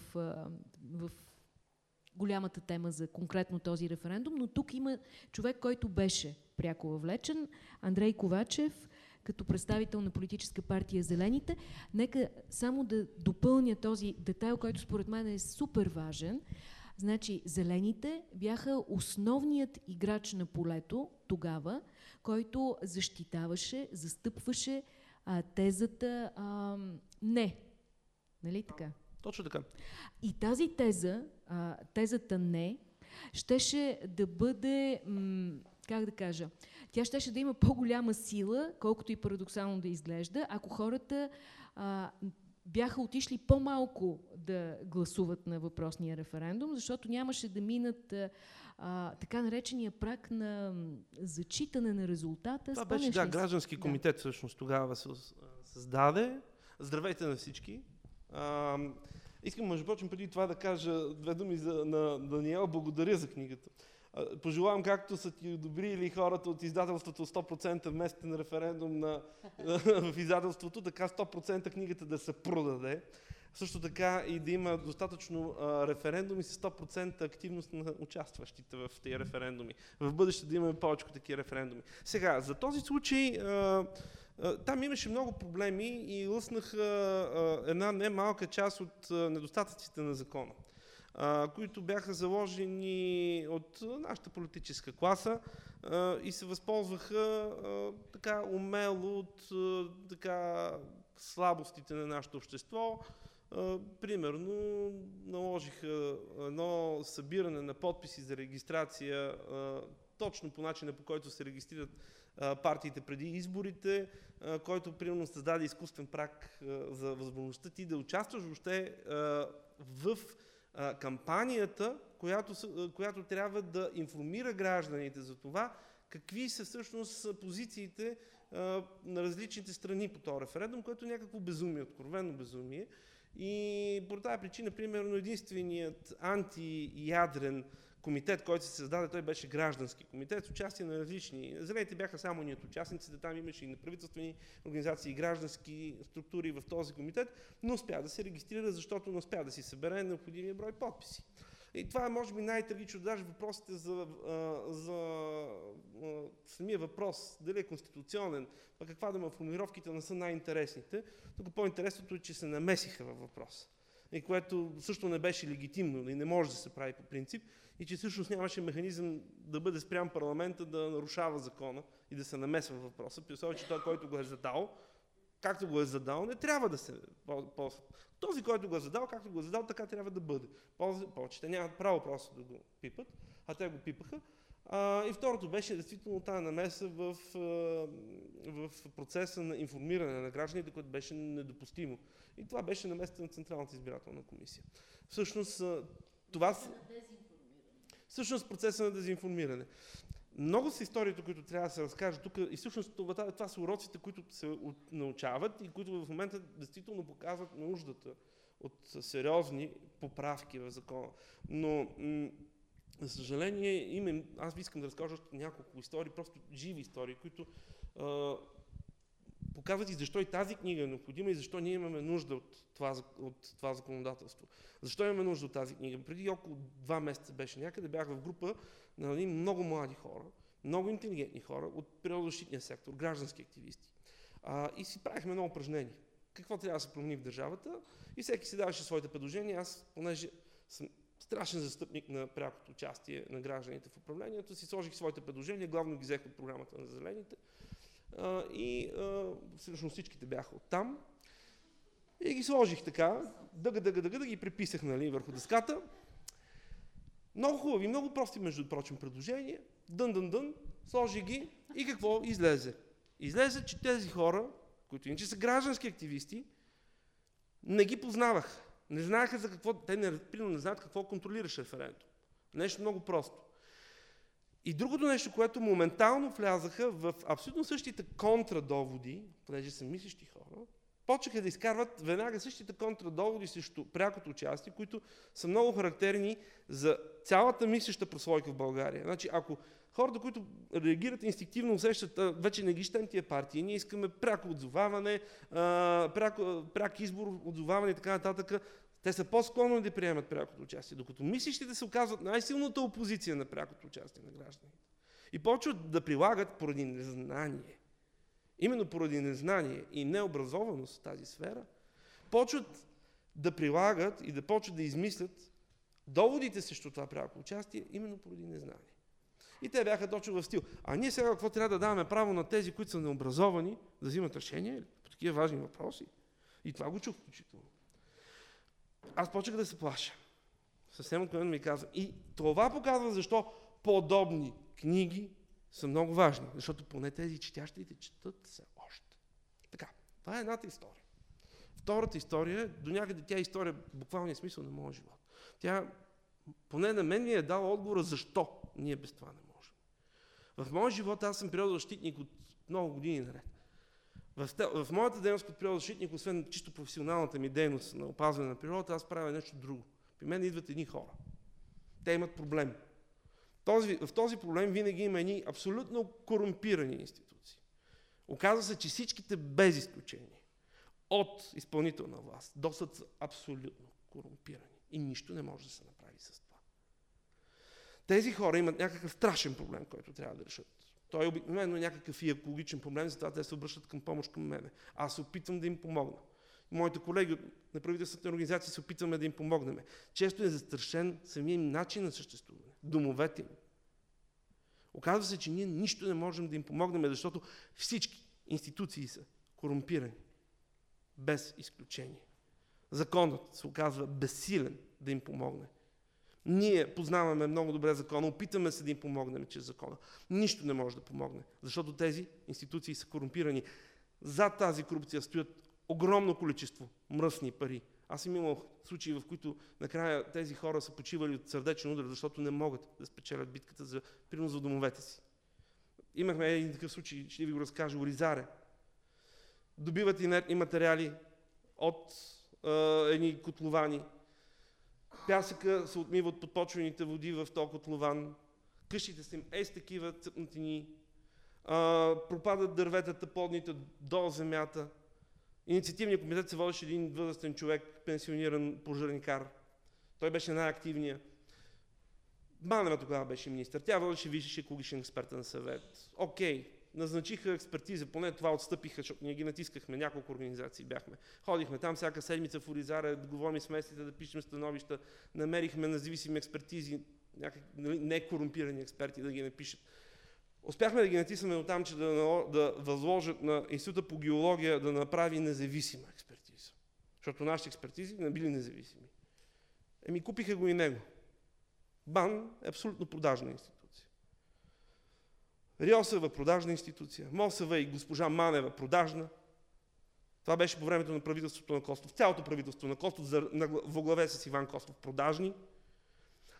в голямата тема за конкретно този референдум, но тук има човек, който беше пряко въвлечен, Андрей Ковачев, като представител на политическа партия Зелените. Нека само да допълня този детайл, който според мен е супер важен. Значи, Зелените бяха основният играч на полето тогава, който защитаваше, застъпваше а, тезата а, не. Нали така? Точно така. И тази теза, а, тезата не, щеше да бъде, как да кажа, тя щеше да има по-голяма сила, колкото и парадоксално да изглежда, ако хората а, бяха отишли по-малко да гласуват на въпросния референдум, защото нямаше да минат а, така наречения прак на зачитане на резултата. Това беше, да, граждански комитет да. всъщност тогава се създаде. Здравейте на всички! А, искам, между прочим, преди това да кажа две думи за, на Даниела. Благодаря за книгата. Пожелавам, както са ти одобрили хората от издателството 100% местен референдум на, в издателството, така 100% книгата да се продаде. Също така и да има достатъчно а, референдуми с 100% активност на участващите в тези референдуми. В бъдеще да имаме повече такива референдуми. Сега, за този случай а, там имаше много проблеми и лъснах една немалка част от недостатъците на закона. които бяха заложени от нашата политическа класа и се възползваха така умело от така слабостите на нашето общество. Примерно наложиха едно събиране на подписи за регистрация точно по начина по който се регистрират партиите преди изборите, който примерно създаде изкуствен прак за възможността ти да участваш въобще в кампанията, която, която трябва да информира гражданите за това какви са всъщност позициите на различните страни по този референдум, което е някакво безумие, откровено безумие. И по тази причина, примерно, единственият антиядрен комитет, който се създаде, той беше граждански комитет с участие на различни. Зелените бяха само ние от участниците, там имаше и неправителствени организации, и граждански структури в този комитет, но успя да се регистрира, защото не успя да си събере необходимия брой подписи. И това е, може би, най-трагично, даже въпросите за, а, за самия въпрос, дали е конституционен, пък каква да има формулировките, не са най-интересните. Тук по-интересното е, че се намесиха във въпроса. И което също не беше легитимно и не може да се прави по принцип, и че всъщност нямаше механизъм да бъде спрям парламента да нарушава закона и да се намесва в въпроса, при условие, че той, който го е задал, както го е задал, не трябва да се ползва. Този, който го е задал, както го е задал, така трябва да бъде. Повечето нямат право просто да го пипат, а те го пипаха. А, и второто беше действително тази намеса в, в процеса на информиране на гражданите, което беше недопустимо. И това беше наместа на Централната избирателна комисия. Всъщност, това, всъщност процеса на дезинформиране. Много са историите, които трябва да се разкажат тук и всъщност това, това са уроците, които се научават и които в момента действително показват нуждата от сериозни поправки в закона. Но, за съжаление, има, аз искам да разкажа няколко истории, просто живи истории, които а, показват и защо и тази книга е необходима и защо ние имаме нужда от това, от това законодателство. Защо имаме нужда от тази книга? Преди около два месеца беше някъде, бях в група на много млади хора, много интелигентни хора от природозащитния сектор, граждански активисти. А, и си правихме едно упражнение. Какво трябва да се промени в държавата? И всеки си даваше своите предложения. Аз, понеже съм страшен застъпник на прякото участие на гражданите в управлението, си сложих своите предложения, главно ги взех от програмата на зелените. И всъщност всичките бяха оттам. И ги сложих така, дъга, дъга, дъга, да ги приписах нали, върху дъската. Много хубави, много прости, между прочим, предложения. Дън, дън, дън, сложи ги и какво излезе? Излезе, че тези хора, които иначе са граждански активисти, не ги познавах. Не знаеха за какво, те не, не знаят какво контролираш референдум. Нещо много просто. И другото нещо, което моментално влязаха в абсолютно същите контрадоводи, понеже са мислещи хора, почнаха да изкарват веднага същите контрадоводи срещу прякото участие, които са много характерни за цялата мислеща прослойка в България. Значи, ако хората, които реагират инстинктивно, усещат, а, вече не ги щем тия партии, ние искаме пряко отзоваване, а, пряко, пряк избор, отзоваване и така нататък, те са по-склонни да приемат прякото участие, докато мислещите се оказват най-силната опозиция на прякото участие на гражданите. И почват да прилагат поради незнание. Именно поради незнание и необразованост в тази сфера, почват да прилагат и да почват да измислят доводите срещу това пряко участие, именно поради незнание. И те бяха точно в стил. А ние сега какво трябва да даваме право на тези, които са необразовани, да взимат решение по такива важни въпроси? И това го чух включително. Аз почнах да се плаша. Съвсем откровено ми каза. И това показва защо подобни книги са много важни. Защото поне тези четящите четат се още. Така, това е едната история. Втората история, до някъде тя е история буквалния смисъл на моя живот. Тя, поне на мен ми е дала отговора защо ние без това не. В моя живот аз съм природозащитник от много години наред. В, в моята дейност като природозащитник, освен чисто професионалната ми дейност на опазване на природата, аз правя нещо друго. При мен идват едни хора. Те имат проблем. Този, в този проблем винаги има едни абсолютно корумпирани институции. Оказва се, че всичките без изключение, от изпълнителна власт до са абсолютно корумпирани. И нищо не може да се направи. Тези хора имат някакъв страшен проблем, който трябва да решат. Той е обикновено някакъв и екологичен проблем, затова те се обръщат към помощ към мене. Аз се опитвам да им помогна. моите колеги от неправителствените организации се опитваме да им помогнем. Често е застрашен самия им начин на съществуване, домовете им. Оказва се, че ние нищо не можем да им помогнем, защото всички институции са корумпирани. Без изключение. Законът се оказва безсилен да им помогне. Ние познаваме много добре закона, опитаме се да им помогнем чрез закона. Нищо не може да помогне, защото тези институции са корумпирани. Зад тази корупция стоят огромно количество мръсни пари. Аз съм имал случаи, в които накрая тези хора са почивали от сърдечен удар, защото не могат да спечелят битката за принос за домовете си. Имахме един такъв случай, ще ви го разкажа, Оризаре. Добиват инертни материали от е, едни котловани. Пясъка се отмива от подпочвените води в този котлован. Къщите са им е с такива цъпнатини. пропадат дърветата подните до земята. Инициативният комитет се водеше един възрастен човек, пенсиониран пожарникар. Той беше най-активният. Манева тогава беше министър. Тя водеше висшия екологичен експертен съвет. Окей, назначиха експертиза, поне това отстъпиха, защото ние ги натискахме, няколко организации бяхме. Ходихме там всяка седмица в Оризара, говорим с местните, да пишем становища, намерихме независими експертизи, някак, нали, не корумпирани експерти да ги напишат. Успяхме да ги натиснем до там, че да, да възложат на Института по геология да направи независима експертиза. Защото нашите експертизи не били независими. Еми, купиха го и него. БАН е абсолютно продажна институция. Риосева продажна институция. Мосева и госпожа Манева продажна. Това беше по времето на правителството на Костов. Цялото правителство на Костов, во главе с Иван Костов, продажни.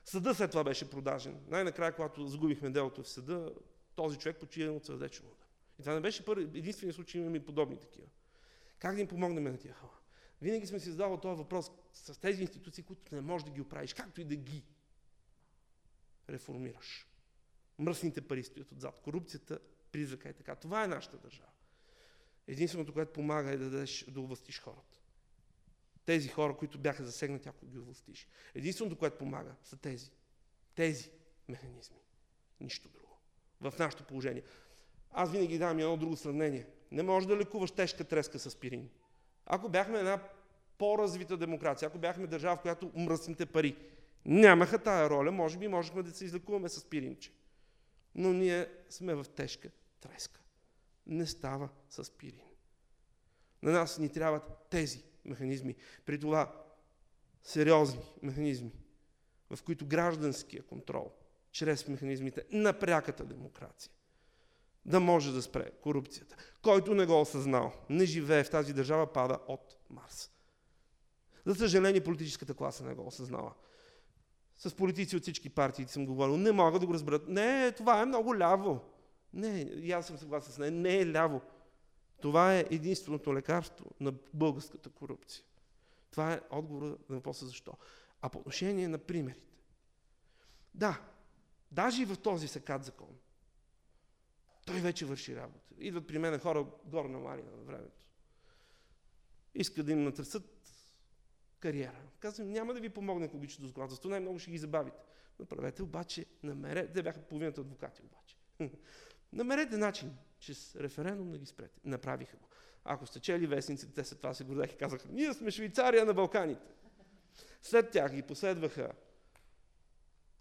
Съда след това беше продажен. Най-накрая, когато загубихме делото в съда, този човек почина от сърдечен удар. И това не беше първи, единствения случай, имаме и подобни такива. Как да им помогнем на тия хора? Винаги сме си задавали този въпрос с тези институции, които не можеш да ги оправиш, както и да ги реформираш. Мръсните пари стоят отзад. Корупцията, призрака е така. Това е нашата държава. Единственото, което помага е да, дадеш, да увластиш хората. Тези хора, които бяха засегнати, ако ги увластиш. Единственото, което помага, са тези. Тези механизми. Нищо друго в нашето положение. Аз винаги давам едно друго сравнение. Не можеш да лекуваш тежка треска с пирин. Ако бяхме една по-развита демокрация, ако бяхме държава, в която мръсните пари нямаха тая роля, може би можехме да се излекуваме с пиринче. Но ние сме в тежка треска. Не става с пирин. На нас ни трябват тези механизми. При това сериозни механизми, в които гражданския контрол – чрез механизмите на пряката демокрация. Да може да спре корупцията. Който не го осъзнал, не живее в тази държава, пада от Марс. За съжаление, политическата класа не го осъзнава. С политици от всички партии съм говорил, не могат да го разберат. Не, това е много ляво. Не, и аз съм съгласен с нея, не е ляво. Това е единственото лекарство на българската корупция. Това е отговор на въпроса защо. А по отношение на примерите. Да, Даже и в този секат закон. Той вече върши работа. Идват при мен хора горе на Марина на времето. Искат да им натърсят кариера. Казвам, няма да ви помогне екологичното законодателство, най-много ще ги забавите. Направете обаче, намерете, те бяха половината адвокати обаче. намерете начин, чрез референдум да ги спрете. Направиха го. Ако сте чели вестниците, те след това се гордеха и казаха, ние сме Швейцария на Балканите. След тях ги последваха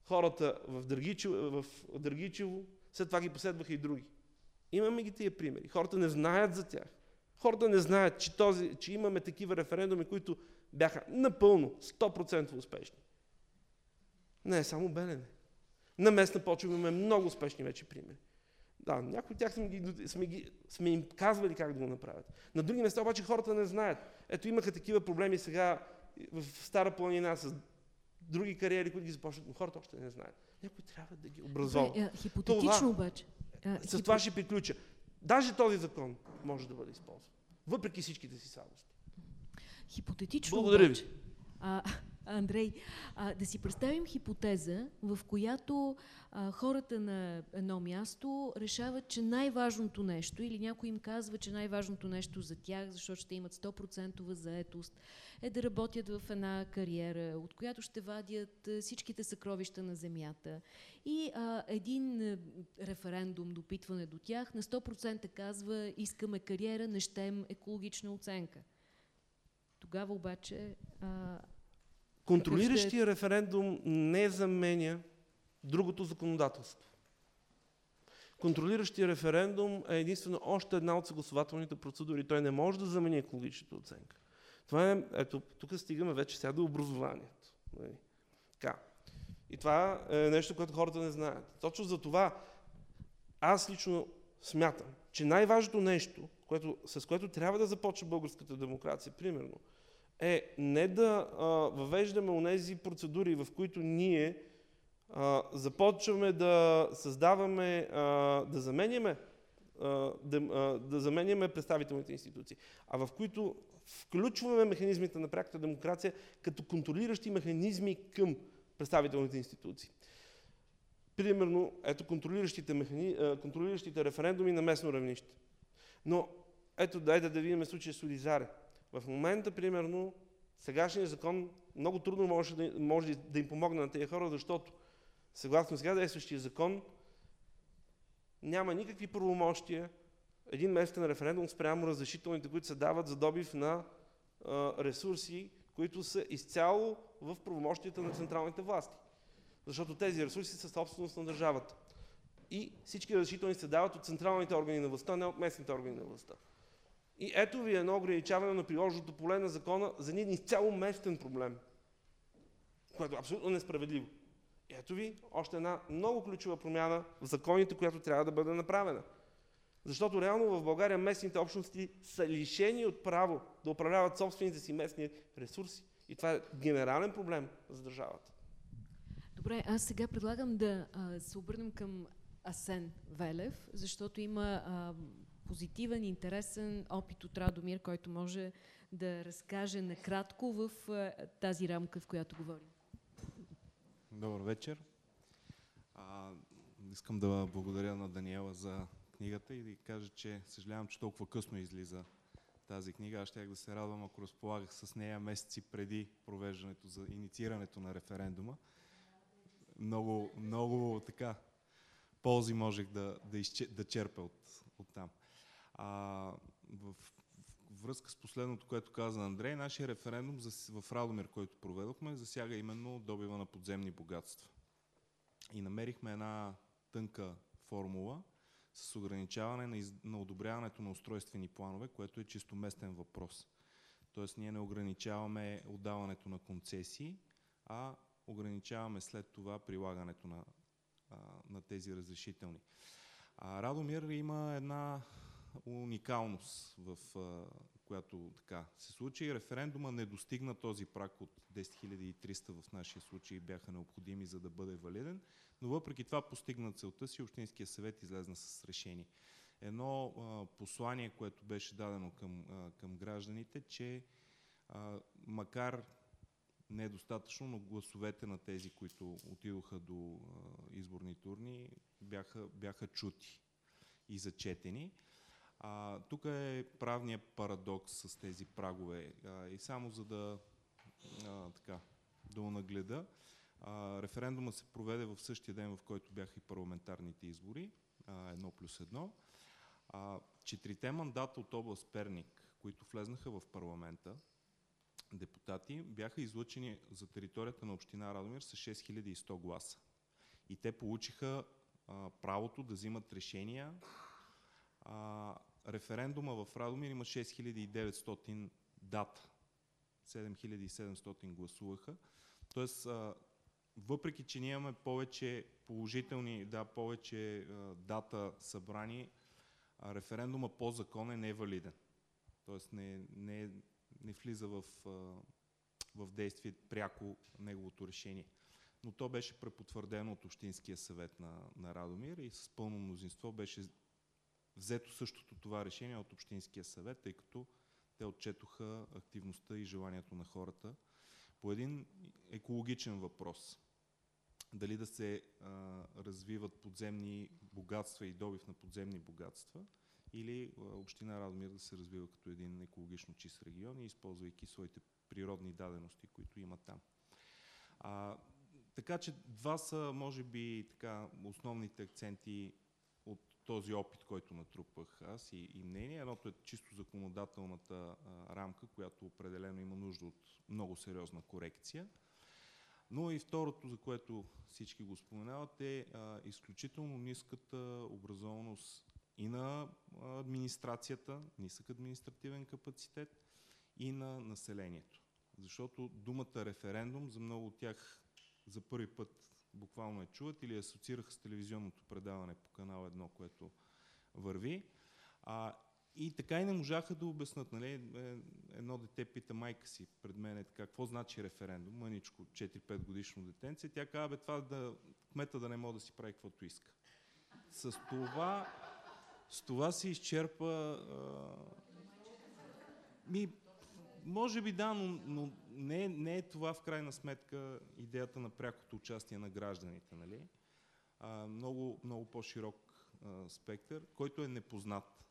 хората в Дъргичево, в Дъргичево, след това ги последваха и други. Имаме ги тия примери. Хората не знаят за тях. Хората не знаят, че, този, че имаме такива референдуми, които бяха напълно, 100% успешни. Не е само Белене. На местна почва имаме много успешни вече примери. Да, някои от тях сме, ги, сме, ги, сме им казвали как да го направят. На други места обаче хората не знаят. Ето имаха такива проблеми сега в Стара планина с други кариери, които ги започват, но хората още не знаят. Някой трябва да ги образова. Е, хипотетично това, обаче. А, с хипо... това ще приключа. Даже този закон може да бъде използван. Въпреки всичките си слабости. Хипотетично Благодаря обаче. Ви. А, Андрей, а, да си представим хипотеза, в която а, хората на едно място решават, че най-важното нещо, или някой им казва, че най-важното нещо за тях, защото ще имат 100% заетост, е да работят в една кариера, от която ще вадят всичките съкровища на земята. И а, един референдум, допитване до тях, на 100% казва, искаме кариера, не щем екологична оценка. Тогава обаче а, Контролиращия референдум не заменя другото законодателство. Контролиращия референдум е единствено още една от съгласователните процедури. Той не може да замени екологичната оценка. Това е, ето, тук стигаме вече сега до образованието. Нали? Така. И това е нещо, което хората не знаят. Точно за това аз лично смятам, че най-важното нещо, което, с което трябва да започне българската демокрация, примерно, е не да а, въвеждаме онези процедури, в които ние а, започваме да създаваме, а, да заменяме да, да заменяме представителните институции, а в които включваме механизмите на пряката демокрация като контролиращи механизми към представителните институции. Примерно, ето контролиращите, механи... контролиращите референдуми на местно равнище. Но ето, дайте да видим случая с Оризаре. В момента, примерно, сегашният закон много трудно може да, може да им помогне на тези хора, защото съгласно сега действащия закон няма никакви правомощия един местен референдум спрямо разрешителните, които се дават за добив на а, ресурси, които са изцяло в правомощията на централните власти. Защото тези ресурси са собственост на държавата. И всички разрешителни се дават от централните органи на властта, не от местните органи на властта. И ето ви едно ограничаване на приложното поле на закона за един изцяло местен проблем, което е абсолютно несправедливо. Ето ви още една много ключова промяна в законите, която трябва да бъде направена. Защото реално в България местните общности са лишени от право да управляват собствените си местни ресурси. И това е генерален проблем за държавата. Добре, аз сега предлагам да а, се обърнем към Асен Велев, защото има а, позитивен, интересен опит от Радомир, който може да разкаже накратко в а, тази рамка, в която говорим. Добър вечер. А, искам да благодаря на Даниела за книгата и да кажа, че съжалявам, че толкова късно излиза тази книга. Аз щях да се радвам, ако разполагах с нея месеци преди провеждането за инициирането на референдума. Много, много така ползи можех да, да, изче, да черпя от, от там. А, в, връзка с последното, което каза Андрей, нашия референдум за, в Радомир, който проведохме, засяга именно добива на подземни богатства. И намерихме една тънка формула с ограничаване на, из, на одобряването на устройствени планове, което е чисто местен въпрос. Тоест ние не ограничаваме отдаването на концесии, а ограничаваме след това прилагането на, на тези разрешителни. А Радомир има една уникалност, в а, която така се случи. Референдума не достигна този прак от 10 300 в нашия случай бяха необходими, за да бъде валиден, но въпреки това постигна целта си, Общинския съвет излезна с решение. Едно а, послание, което беше дадено към, а, към гражданите, че а, макар не е достатъчно, но гласовете на тези, които отидоха до изборни турни, бяха, бяха чути и зачетени. А, тук е правният парадокс с тези прагове. А, и само за да, а, така, да нагледа, референдума се проведе в същия ден, в който бяха и парламентарните избори, а, едно плюс едно. А, четирите мандата от област Перник, които влезнаха в парламента, депутати, бяха излъчени за територията на община Радомир с 6100 гласа. И те получиха а, правото да взимат решения а, референдума в Радомир има 6900 дата. 7700 гласуваха. Тоест, а, въпреки, че ние имаме повече положителни, да, повече а, дата събрани, а, референдума по закон е невалиден. Тоест не, не, не влиза в, в действие пряко неговото решение. Но то беше препотвърдено от Общинския съвет на, на Радомир и с пълно мнозинство беше взето същото това решение от Общинския съвет, тъй като те отчетоха активността и желанието на хората по един екологичен въпрос. Дали да се а, развиват подземни богатства и добив на подземни богатства, или Община Радомир да се развива като един екологично чист регион и използвайки своите природни дадености, които има там. А, така че два са, може би, така, основните акценти от този опит, който натрупах аз и, и мнение. Едното е чисто законодателната а, рамка, която определено има нужда от много сериозна корекция. Но и второто, за което всички го споменават, е а, изключително ниската образованост и на администрацията, нисък административен капацитет и на населението. Защото думата референдум за много от тях за първи път буквално я чуват или асоциираха с телевизионното предаване по канал 1, което върви. А, и така и не можаха да обяснат. Нали? Е, едно дете пита майка си пред мен какво значи референдум, мъничко 4-5 годишно детенце. Тя казва, бе, това да, кмета да не може да си прави каквото иска. С това, с това се изчерпа... А, ми, може би да, но, но не, не е това в крайна сметка идеята на прякото участие на гражданите. Нали? А, много, много по-широк спектър, който е непознат.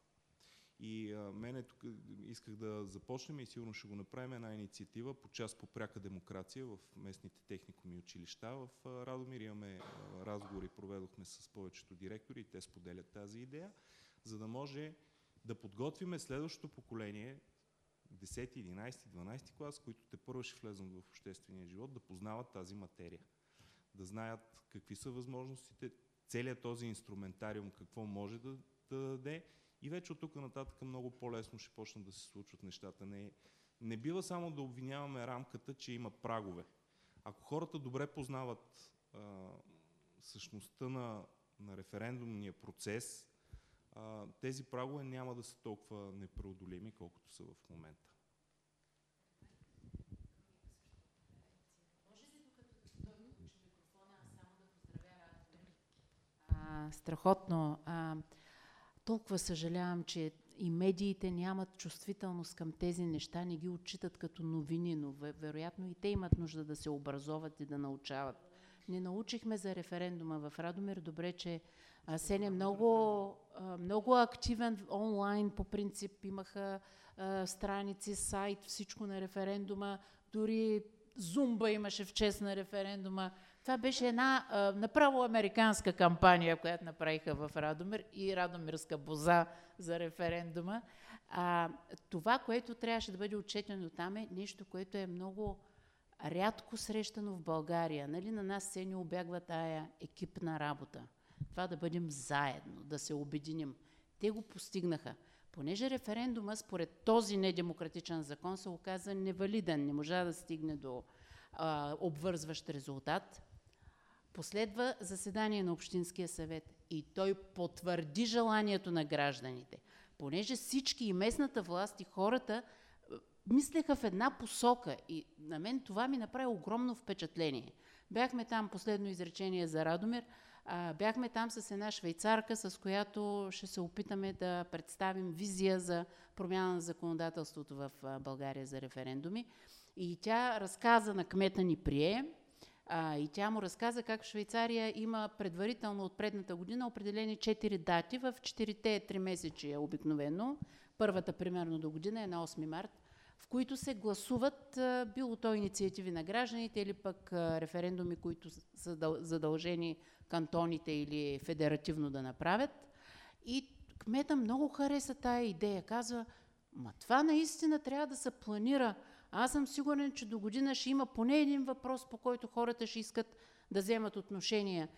И а, мене тук исках да започнем и сигурно ще го направим една инициатива по част по пряка демокрация в местните техникуми училища. В а, Радомир имаме а, разговори, проведохме с повечето директори и те споделят тази идея, за да може да подготвиме следващото поколение, 10, 11, 12 клас, които те първо ще влезнат в обществения живот, да познават тази материя. Да знаят какви са възможностите, целият този инструментариум, какво може да, да даде и вече от тук нататък много по-лесно ще почнат да се случват нещата. Не, не бива само да обвиняваме рамката, че има прагове. Ако хората добре познават а, същността на, на референдумния процес, а, тези прагове няма да са толкова непреодолими, колкото са в момента. А, страхотно. А, толкова съжалявам, че и медиите нямат чувствителност към тези неща, не ги отчитат като новини, но вероятно и те имат нужда да се образоват и да научават. Не научихме за референдума в Радомир. Добре, че Сен е много, много активен онлайн, по принцип имаха страници, сайт, всичко на референдума, дори Зумба имаше в чест на референдума. Това беше една а, направо американска кампания, която направиха в Радомир и Радомирска боза за референдума. А, това, което трябваше да бъде отчетено там е нещо, което е много рядко срещано в България. Нали, на нас се ни обягва тая екипна работа. Това да бъдем заедно, да се обединим. Те го постигнаха. Понеже референдума според този недемократичен закон се оказа невалиден, не можа да стигне до а, обвързващ резултат, Последва заседание на Общинския съвет и той потвърди желанието на гражданите. Понеже всички и местната власт и хората е, мислеха в една посока и на мен това ми направи огромно впечатление. Бяхме там, последно изречение за Радомир, а, бяхме там с една швейцарка, с която ще се опитаме да представим визия за промяна на законодателството в България за референдуми. И тя разказа на кмета ни прие, а, и тя му разказа как в Швейцария има предварително от предната година определени 4 дати в 4-те 3 месечия обикновено. Първата примерно до година е на 8 март, в които се гласуват било то инициативи на гражданите или пък референдуми, които са задължени кантоните или федеративно да направят. И кмета много хареса тая идея. Казва, ма това наистина трябва да се планира аз съм сигурен, че до година ще има поне един въпрос, по който хората ще искат да вземат отношения.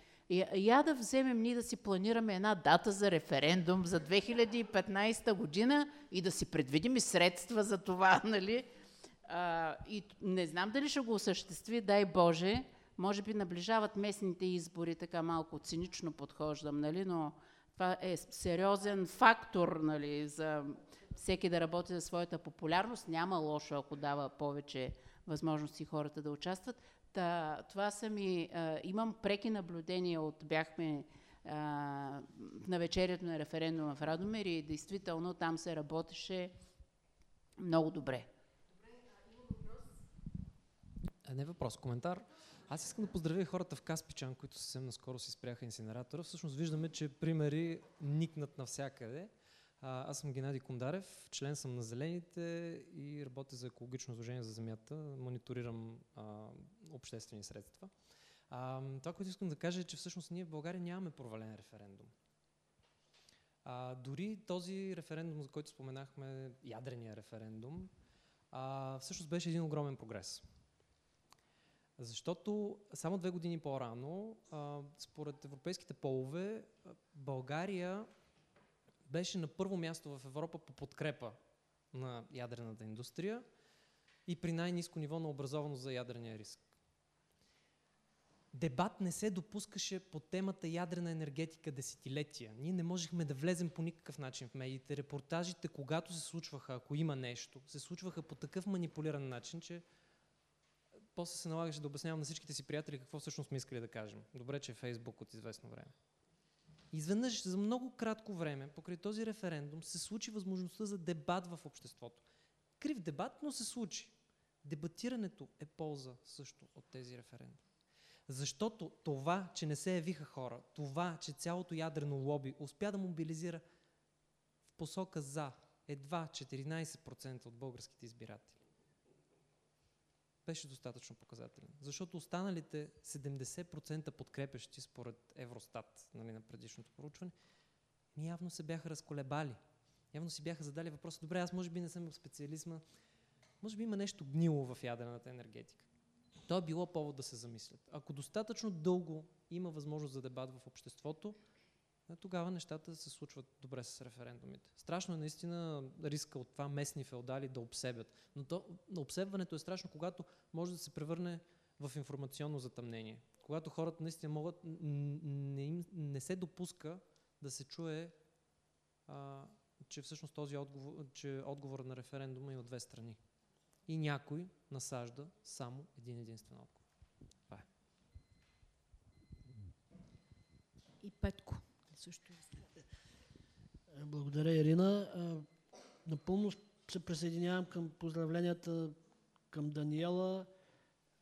Я да вземем ние да си планираме една дата за референдум за 2015 година и да си предвидим и средства за това, нали? А, и не знам дали ще го осъществи, дай Боже. Може би наближават местните избори, така малко цинично подхождам, нали? но това е сериозен фактор нали, за всеки да работи за своята популярност. Няма лошо, ако дава повече възможности хората да участват. Та, това са ми... А, имам преки наблюдения от... Бяхме а, на вечерието на референдума в Радомир и действително там се работеше много добре. А, не въпрос, коментар. Аз искам да поздравя хората в Каспичан, които съвсем наскоро си спряха инсинератора. Всъщност виждаме, че примери никнат навсякъде. Аз съм Геннадий Кондарев, член съм на Зелените и работя за екологично изложение за земята, мониторирам а, обществени средства. А, това, което искам да кажа е, че всъщност ние в България нямаме провален референдум. А, дори този референдум, за който споменахме, ядрения референдум, а, всъщност беше един огромен прогрес. Защото само две години по-рано, според европейските полове, България беше на първо място в Европа по подкрепа на ядрената индустрия и при най-низко ниво на образованост за ядрения риск. Дебат не се допускаше по темата ядрена енергетика десетилетия. Ние не можехме да влезем по никакъв начин в медиите. Репортажите, когато се случваха, ако има нещо, се случваха по такъв манипулиран начин, че после се налагаше да обяснявам на всичките си приятели какво всъщност сме искали да кажем. Добре, че е Фейсбук от известно време. Изведнъж за много кратко време, покрай този референдум, се случи възможността за дебат в обществото. Крив дебат, но се случи. Дебатирането е полза също от тези референдуми. Защото това, че не се явиха хора, това, че цялото ядрено лоби успя да мобилизира в посока за едва 14% от българските избиратели, беше достатъчно показателен. Защото останалите 70% подкрепящи според Евростат нали, на предишното проучване, явно се бяха разколебали. Явно си бяха задали въпроса, добре, аз може би не съм специалист, но може би има нещо гнило в ядрената енергетика. То е било повод да се замислят. Ако достатъчно дълго има възможност за дебат в обществото, тогава нещата се случват добре с референдумите. Страшно е наистина риска от това местни феодали да обсебят. Но то, обсебването е страшно, когато може да се превърне в информационно затъмнение. Когато хората наистина могат, не, им, не се допуска да се чуе, а, че всъщност този отговор, че отговор на референдума е от две страни. И някой насажда само един единствен отговор. Това е. И Петко също. Благодаря, Ирина. Напълно се присъединявам към поздравленията към Даниела.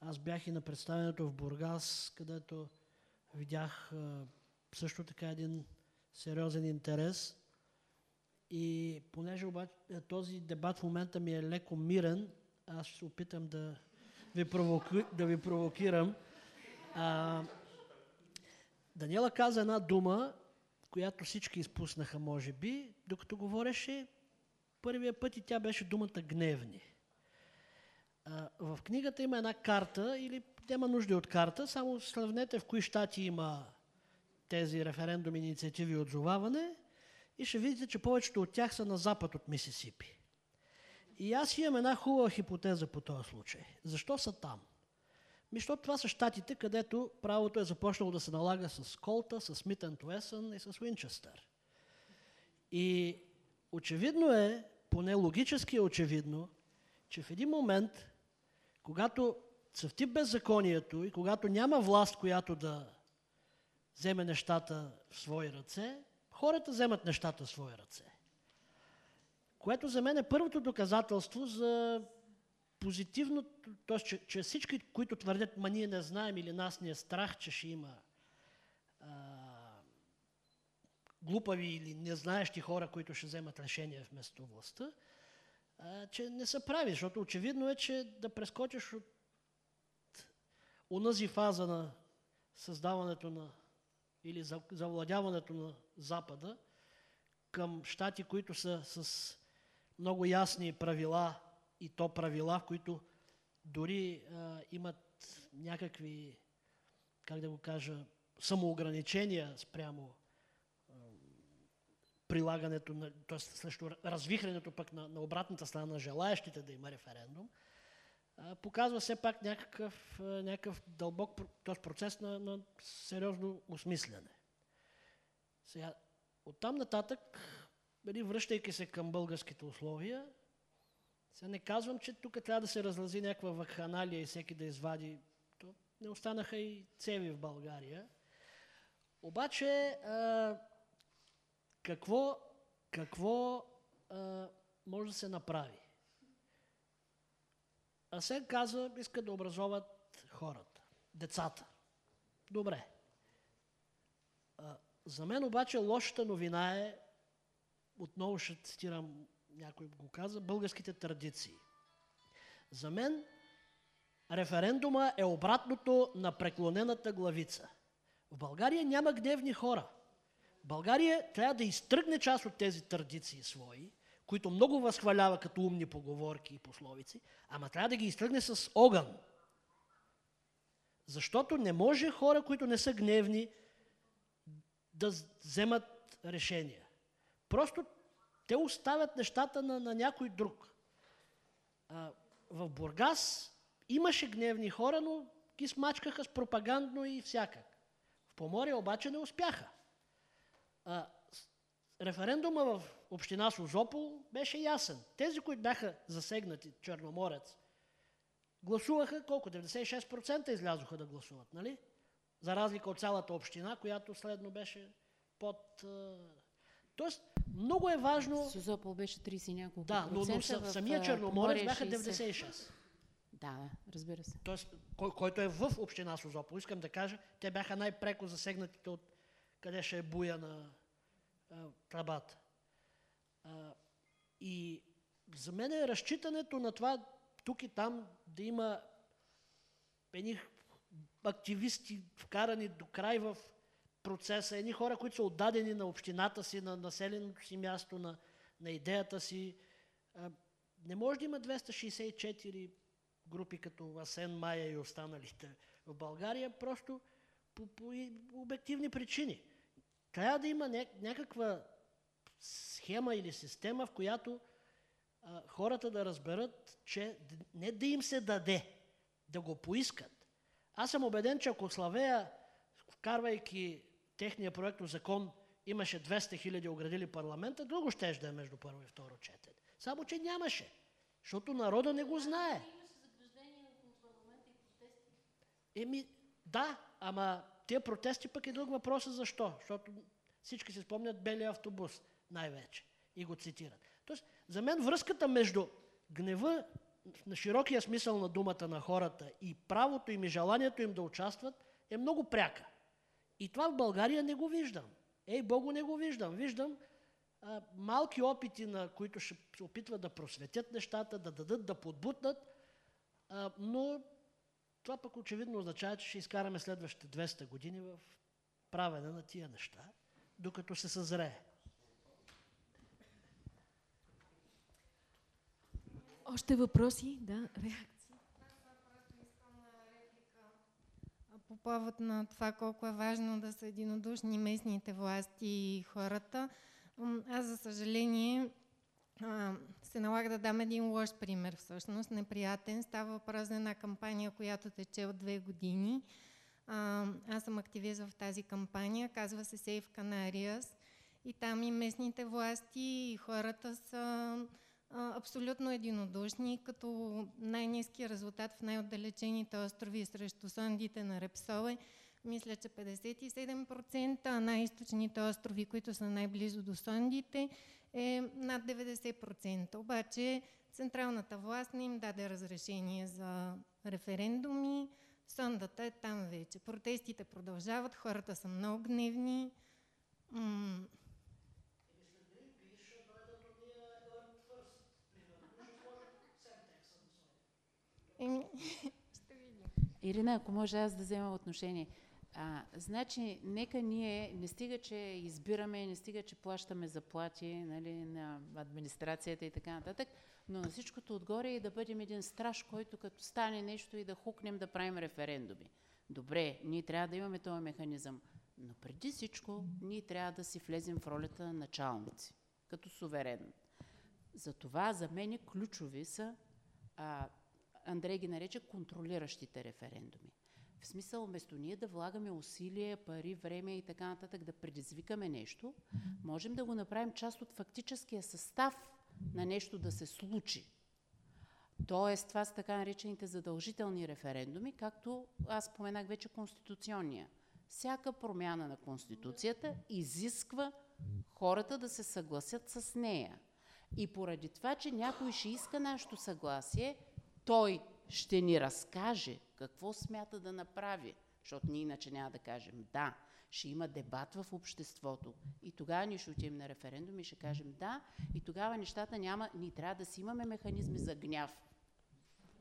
Аз бях и на представянето в Бургас, където видях също така един сериозен интерес. И понеже обаче този дебат в момента ми е леко мирен, аз ще се опитам да ви, провоки, да ви провокирам. А, Даниела каза една дума, която всички изпуснаха, може би, докато говореше първия път и тя беше думата гневни. В книгата има една карта, или няма нужда от карта, само сравнете в кои щати има тези референдуми, инициативи и отзоваване и ще видите, че повечето от тях са на запад от Мисисипи. И аз имам една хубава хипотеза по този случай. Защо са там? Ми, защото това са щатите, където правото е започнало да се налага с Колта, с Смит Уесън и с Уинчестър. И очевидно е, поне логически е очевидно, че в един момент, когато цъфти беззаконието и когато няма власт, която да вземе нещата в свои ръце, хората вземат нещата в свои ръце. Което за мен е първото доказателство за позитивно, т.е. Че, че всички, които твърдят, ма ние не знаем или нас ни е страх, че ще има а, глупави или незнаещи хора, които ще вземат решения вместо властта, а, че не са прави, защото очевидно е, че да прескочиш от онази фаза на създаването на или завладяването на Запада към щати, които са с много ясни правила и то правила, които дори а, имат някакви, как да го кажа, самоограничения спрямо а, прилагането, т.е. срещу развихрането пък на, на обратната страна на желаящите да има референдум, а, показва все пак някакъв, някакъв дълбок т.е. процес на, на сериозно осмислене. Сега, оттам нататък нали, връщайки се към българските условия, сега не казвам, че тук трябва да се разлази някаква вакханалия и всеки да извади. То не останаха и цеви в България. Обаче, а, какво, какво а, може да се направи? Асен каза, иска да образоват хората, децата. Добре. А, за мен обаче лошата новина е, отново ще цитирам, някой го каза, българските традиции. За мен референдума е обратното на преклонената главица. В България няма гневни хора. България трябва да изтръгне част от тези традиции свои, които много възхвалява като умни поговорки и пословици, ама трябва да ги изтръгне с огън. Защото не може хора, които не са гневни, да вземат решения. Просто те оставят нещата на, на някой друг. А, в Бургас имаше гневни хора, но ги смачкаха с пропагандно и всякак. В Поморие обаче не успяха. А, референдума в община Созопол беше ясен. Тези, които бяха засегнати, Черноморец, гласуваха колко? 96% излязоха да гласуват, нали? За разлика от цялата община, която следно беше под... Тоест, много е важно... Созопол беше 30 няколко Да, но, но в, самия Черноморец бяха 96. Да, разбира се. Тоест, кой, който е в община Созопол, искам да кажа, те бяха най-преко засегнатите от къде ще е буя на а, трабата. А, и за мен е разчитането на това тук и там да има едни активисти вкарани до край в процеса, едни хора, които са отдадени на общината си, на населеното си място, на, на идеята си. Не може да има 264 групи като Асен Майя и останалите в България, просто по, по обективни причини. Трябва да има някаква схема или система, в която хората да разберат, че не да им се даде, да го поискат. Аз съм убеден, че ако Славея, вкарвайки техния проект закон, имаше 200 хиляди оградили парламента, друго ще да е между първо и второ четене. Само, че нямаше, защото народа не го знае. Еми, да, ама тия протести пък е друг въпрос защо. Защото всички се спомнят белия автобус най-вече и го цитират. Тоест, за мен връзката между гнева на широкия смисъл на думата на хората и правото им и желанието им да участват е много пряка. И това в България не го виждам. Ей, Богу, не го виждам. Виждам а, малки опити, на които ще се опитват да просветят нещата, да дадат, да подбутнат, а, но това пък очевидно означава, че ще изкараме следващите 200 години в правене на тия неща, докато се съзрее. Още въпроси? Да, реакции. Повод на това колко е важно да са единодушни местните власти и хората, аз за съжаление се налага да дам един лош пример всъщност, неприятен. Става въпрос за една кампания, която тече от две години. аз съм активист в тази кампания, казва се Safe Canarias и там и местните власти и хората са абсолютно единодушни, като най-низки резултат в най-отдалечените острови срещу сондите на Репсове. Мисля, че 57%, а най-источните острови, които са най-близо до сондите, е над 90%. Обаче централната власт не им даде разрешение за референдуми. Сондата е там вече. Протестите продължават, хората са много гневни. Ще видим. Ирина, ако може аз да взема отношение. А, значи, нека ние, не стига, че избираме, не стига, че плащаме заплати нали, на администрацията и така нататък, но на всичкото отгоре и да бъдем един страж, който като стане нещо и да хукнем да правим референдуми. Добре, ние трябва да имаме този механизъм, но преди всичко ние трябва да си влезем в ролята на началници, като суверен. Затова за мен ключови са а, Андрей ги нарече контролиращите референдуми. В смисъл, вместо ние да влагаме усилия, пари, време и така нататък, да предизвикаме нещо, можем да го направим част от фактическия състав на нещо да се случи. Тоест, това са така наречените задължителни референдуми, както аз споменах вече конституционния. Всяка промяна на Конституцията изисква хората да се съгласят с нея. И поради това, че някой ще иска нашето съгласие, той ще ни разкаже какво смята да направи, защото ние иначе няма да кажем да. Ще има дебат в обществото и тогава ние ще отидем на референдум и ще кажем да и тогава нещата няма, ние трябва да си имаме механизми за гняв.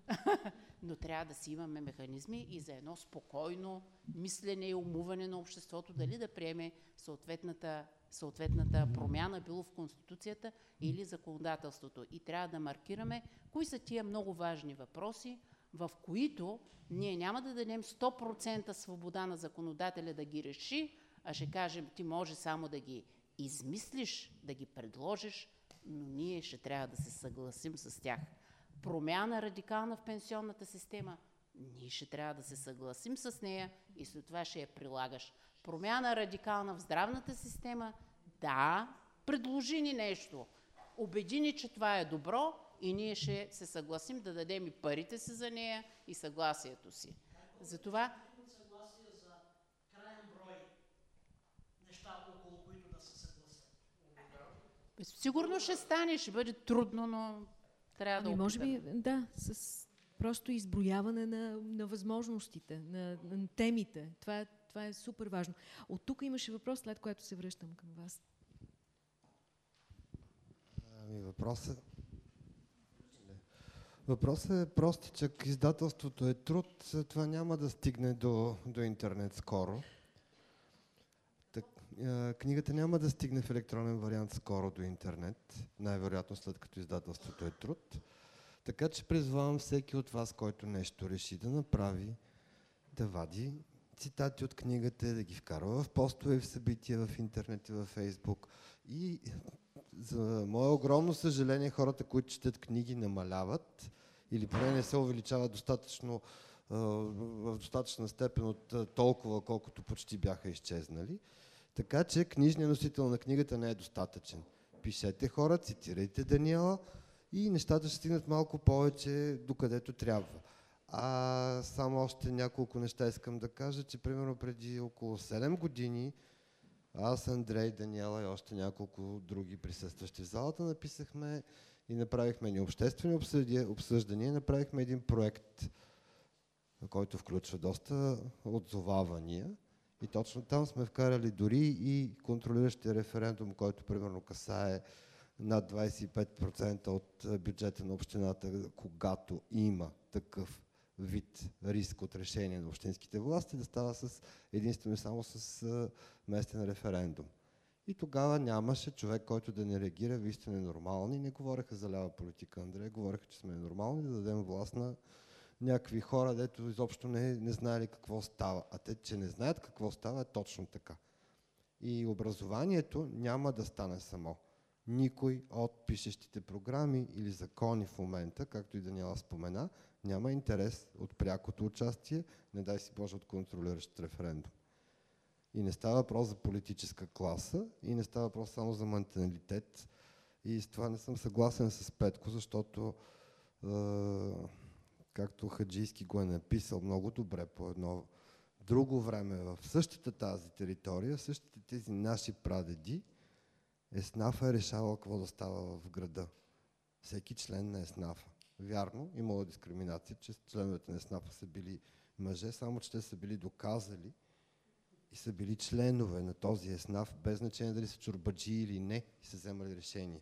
но трябва да си имаме механизми и за едно спокойно мислене и умуване на обществото, дали да приеме съответната, съответната промяна, било в Конституцията или законодателството. И трябва да маркираме кои са тия много важни въпроси, в които ние няма да дадем 100% свобода на законодателя да ги реши, а ще кажем, ти може само да ги измислиш, да ги предложиш, но ние ще трябва да се съгласим с тях. Промяна радикална в пенсионната система, ние ще трябва да се съгласим с нея и след това ще я прилагаш. Промяна радикална в здравната система, да, предложи ни нещо. Убеди ни, че това е добро и ние ще се съгласим да дадем и парите си за нея и съгласието си. Затова Сигурно ще стане, ще бъде трудно, но трябва ами, да може би, да, с просто изброяване на, на възможностите, на, на темите. Това е, това е супер важно. От тук имаше въпрос, след което се връщам към вас. Ами въпросът Въпросът е простичък. Издателството е труд, това няма да стигне до, до интернет скоро. Так, е, книгата няма да стигне в електронен вариант скоро до интернет, най-вероятно след като издателството е труд. Така че призвавам всеки от вас, който нещо реши да направи, да вади цитати от книгата, да ги вкарва в постове, в събития, в интернет и в фейсбук. И за мое огромно съжаление, хората, които четат книги, намаляват или поне не се увеличават достатъчно в достатъчна степен от толкова, колкото почти бяха изчезнали. Така че книжният носител на книгата не е достатъчен. Пишете хора, цитирайте Даниела и нещата ще стигнат малко повече докъдето трябва. А само още няколко неща искам да кажа, че примерно преди около 7 години аз, Андрей, Даниела и още няколко други присъстващи в залата написахме и направихме ни обществени обсъждания, направихме един проект, който включва доста отзовавания. И точно там сме вкарали дори и контролиращия референдум, който примерно касае над 25% от бюджета на общината, когато има такъв вид риск от решение на общинските власти, да става с единствено и само с местен референдум. И тогава нямаше човек, който да не реагира, вие сте ненормални. Не говореха за лява политика, Андрея, говореха, че сме ненормални, да дадем власт на някакви хора, дето изобщо не, не знаели какво става. А те, че не знаят какво става, е точно така. И образованието няма да стане само. Никой от пишещите програми или закони в момента, както и Даниела спомена, няма интерес от прякото участие, не дай си Боже от контролиращ референдум. И не става въпрос за политическа класа, и не става въпрос само за менталитет. И с това не съм съгласен с Петко, защото е, както Хаджийски го е написал много добре по едно друго време в същата тази територия, същите тези наши прадеди, Еснафа е решавал какво да става в града. Всеки член на Еснафа. Вярно, имало дискриминация, че членовете на СНАПа са били мъже, само че те са били доказали и са били членове на този ЕСНАФ, без значение дали са чурбаджи или не, и са вземали решение.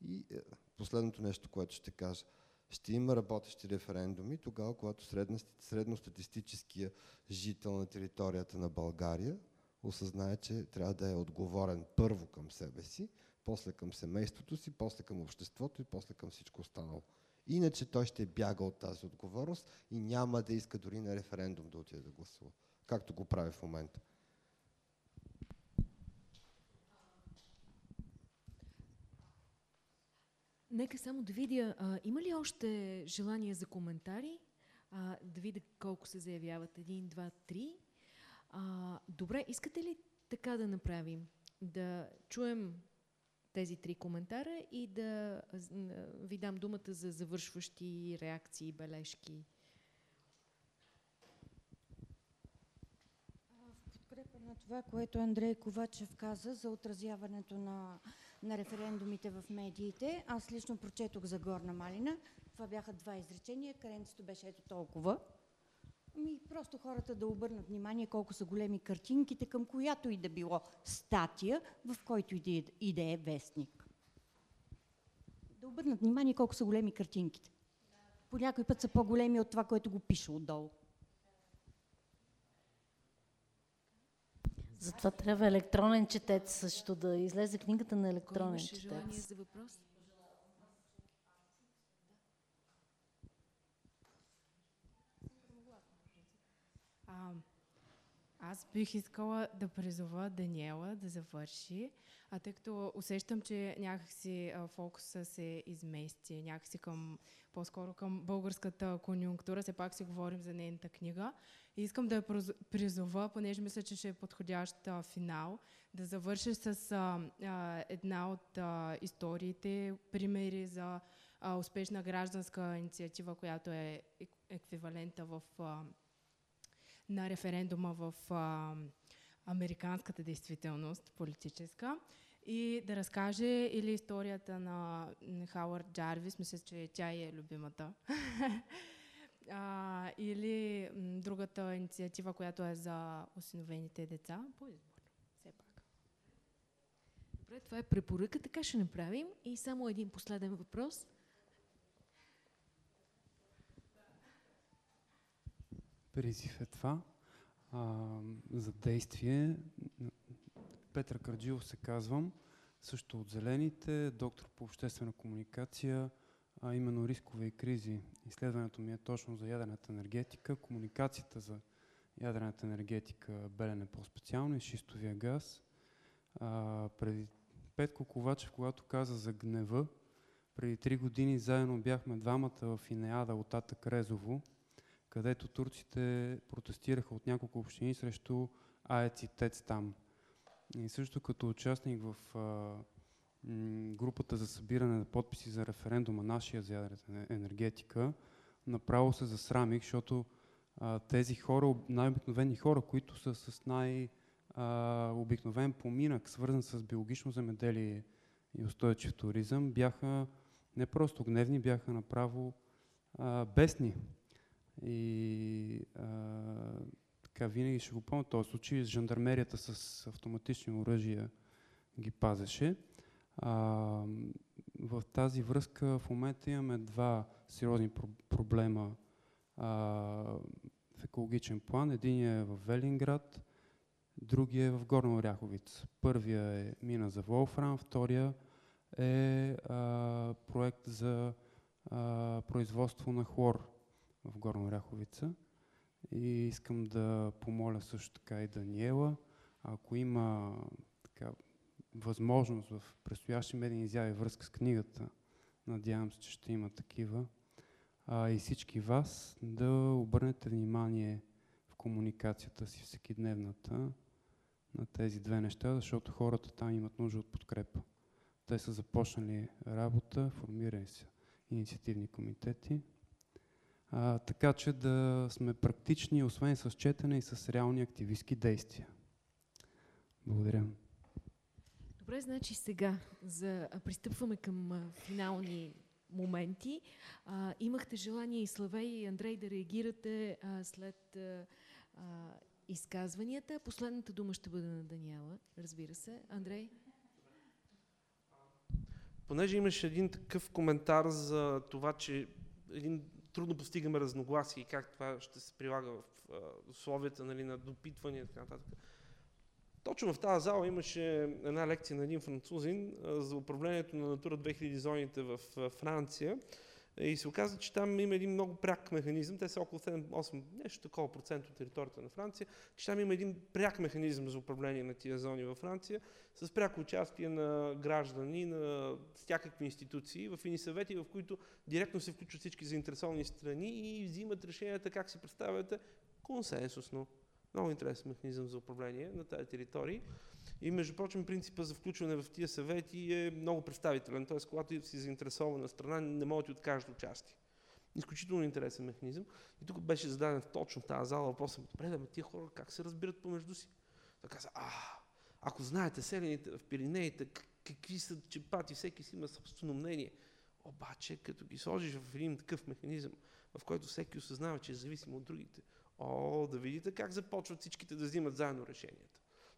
И е, последното нещо, което ще кажа. Ще има работещи референдуми тогава, когато средно, средностатистическия жител на територията на България осъзнае, че трябва да е отговорен първо към себе си, после към семейството си, после към обществото и после към всичко останало. Иначе той ще бяга от тази отговорност и няма да иска дори на референдум да отиде да гласува, както го прави в момента. Нека само да видя, а, има ли още желание за коментари? А, да видя колко се заявяват. Един, два, три. А, добре, искате ли така да направим? Да чуем тези три коментара и да ви дам думата за завършващи реакции бележки. В подкрепа на това, което Андрей Ковачев каза за отразяването на, на референдумите в медиите, аз лично прочетох за Горна Малина. Това бяха два изречения, каренцето беше ето толкова. Ми, просто хората да обърнат внимание колко са големи картинките, към която и да било статия, в който и да е вестник. Да обърнат внимание колко са големи картинките. по някой път са по-големи от това, което го пише отдолу. Затова трябва електронен четец също, да излезе книгата на електронен четец. за въпрос? Аз бих искала да призова Даниела да завърши, а тъй като усещам, че някакси фокуса се измести, някакси към, по-скоро към българската конюнктура, все пак си говорим за нейната книга. И искам да я призова, понеже мисля, че ще е подходящ финал, да завърши с а, а, една от а, историите, примери за а, успешна гражданска инициатива, която е ек- еквивалента в а, на референдума в а, американската действителност, политическа, и да разкаже или историята на Хауърд Джарвис, мисля, че тя е любимата, а, или другата инициатива, която е за осиновените деца, по избор, все пак. Добре, това е препоръка, така ще направим. И само един последен въпрос. Призив е това а, за действие. Петър Карджилов се казвам, също от Зелените, доктор по обществена комуникация, а именно рискове и кризи. Изследването ми е точно за ядрената енергетика, комуникацията за ядрената енергетика, Белене по-специално и шистовия газ. А, преди Петко Ковачев, когато каза за гнева, преди три години заедно бяхме двамата в Инеада от Ата Крезово, където турците протестираха от няколко общини срещу АЕЦ и ТЕЦ там. И също като участник в а, групата за събиране на подписи за референдума, нашия за ядрената енергетика, направо се засрамих, защото а, тези хора, об- най-обикновени хора, които са с най-обикновен поминък, свързан с биологично земеделие и устойчив туризъм, бяха не просто гневни, бяха направо а, бесни. И а, така винаги ще го помня този случай. Жандармерията с автоматични оръжия ги пазеше. А, в тази връзка в момента имаме два сериозни про- проблема а, в екологичен план. Единият е в Велинград, другия е в Горна Оряховица. Първия е мина за Волфрам, втория е а, проект за а, производство на хлор в Горна Оряховица. И искам да помоля също така и Даниела, ако има така, възможност в предстоящи медийни изяви връзка с книгата, надявам се, че ще има такива, а, и всички вас да обърнете внимание в комуникацията си всекидневната на тези две неща, защото хората там имат нужда от подкрепа. Те са започнали работа, формирани са инициативни комитети, а, така че да сме практични, освен с четене и с реални активистски действия. Благодаря. Добре, значи сега за, пристъпваме към а, финални моменти. А, имахте желание и Славей и Андрей да реагирате а, след а, а, изказванията. Последната дума ще бъде на Даниела, разбира се. Андрей? Понеже имаше един такъв коментар за това, че един трудно постигаме разногласие и как това ще се прилага в условията нали, на допитвания и така нататък. Точно в тази зала имаше една лекция на един французин за управлението на Натура 2000 зоните в Франция. И се оказа, че там има един много пряк механизъм, те са около 7-8, нещо такова процент от територията на Франция, че там има един пряк механизъм за управление на тия зони във Франция, с пряко участие на граждани, на всякакви институции, в едни съвети, в които директно се включват всички заинтересовани страни и взимат решенията, как си представяте, консенсусно. Много интересен механизъм за управление на тази територии. И между прочим, принципа за включване в тия съвети е много представителен. Т.е. когато си заинтересована страна, не може да ти откажеш участие. Изключително интересен механизъм. И тук беше зададен точно в тази зала въпросът, добре, да, тия хора как се разбират помежду си? Той каза, а, ако знаете селените в Пиринеите, какви са чепати, всеки си има собствено мнение. Обаче, като ги сложиш в един такъв механизъм, в който всеки осъзнава, че е зависим от другите, о, да видите как започват всичките да взимат заедно решенията.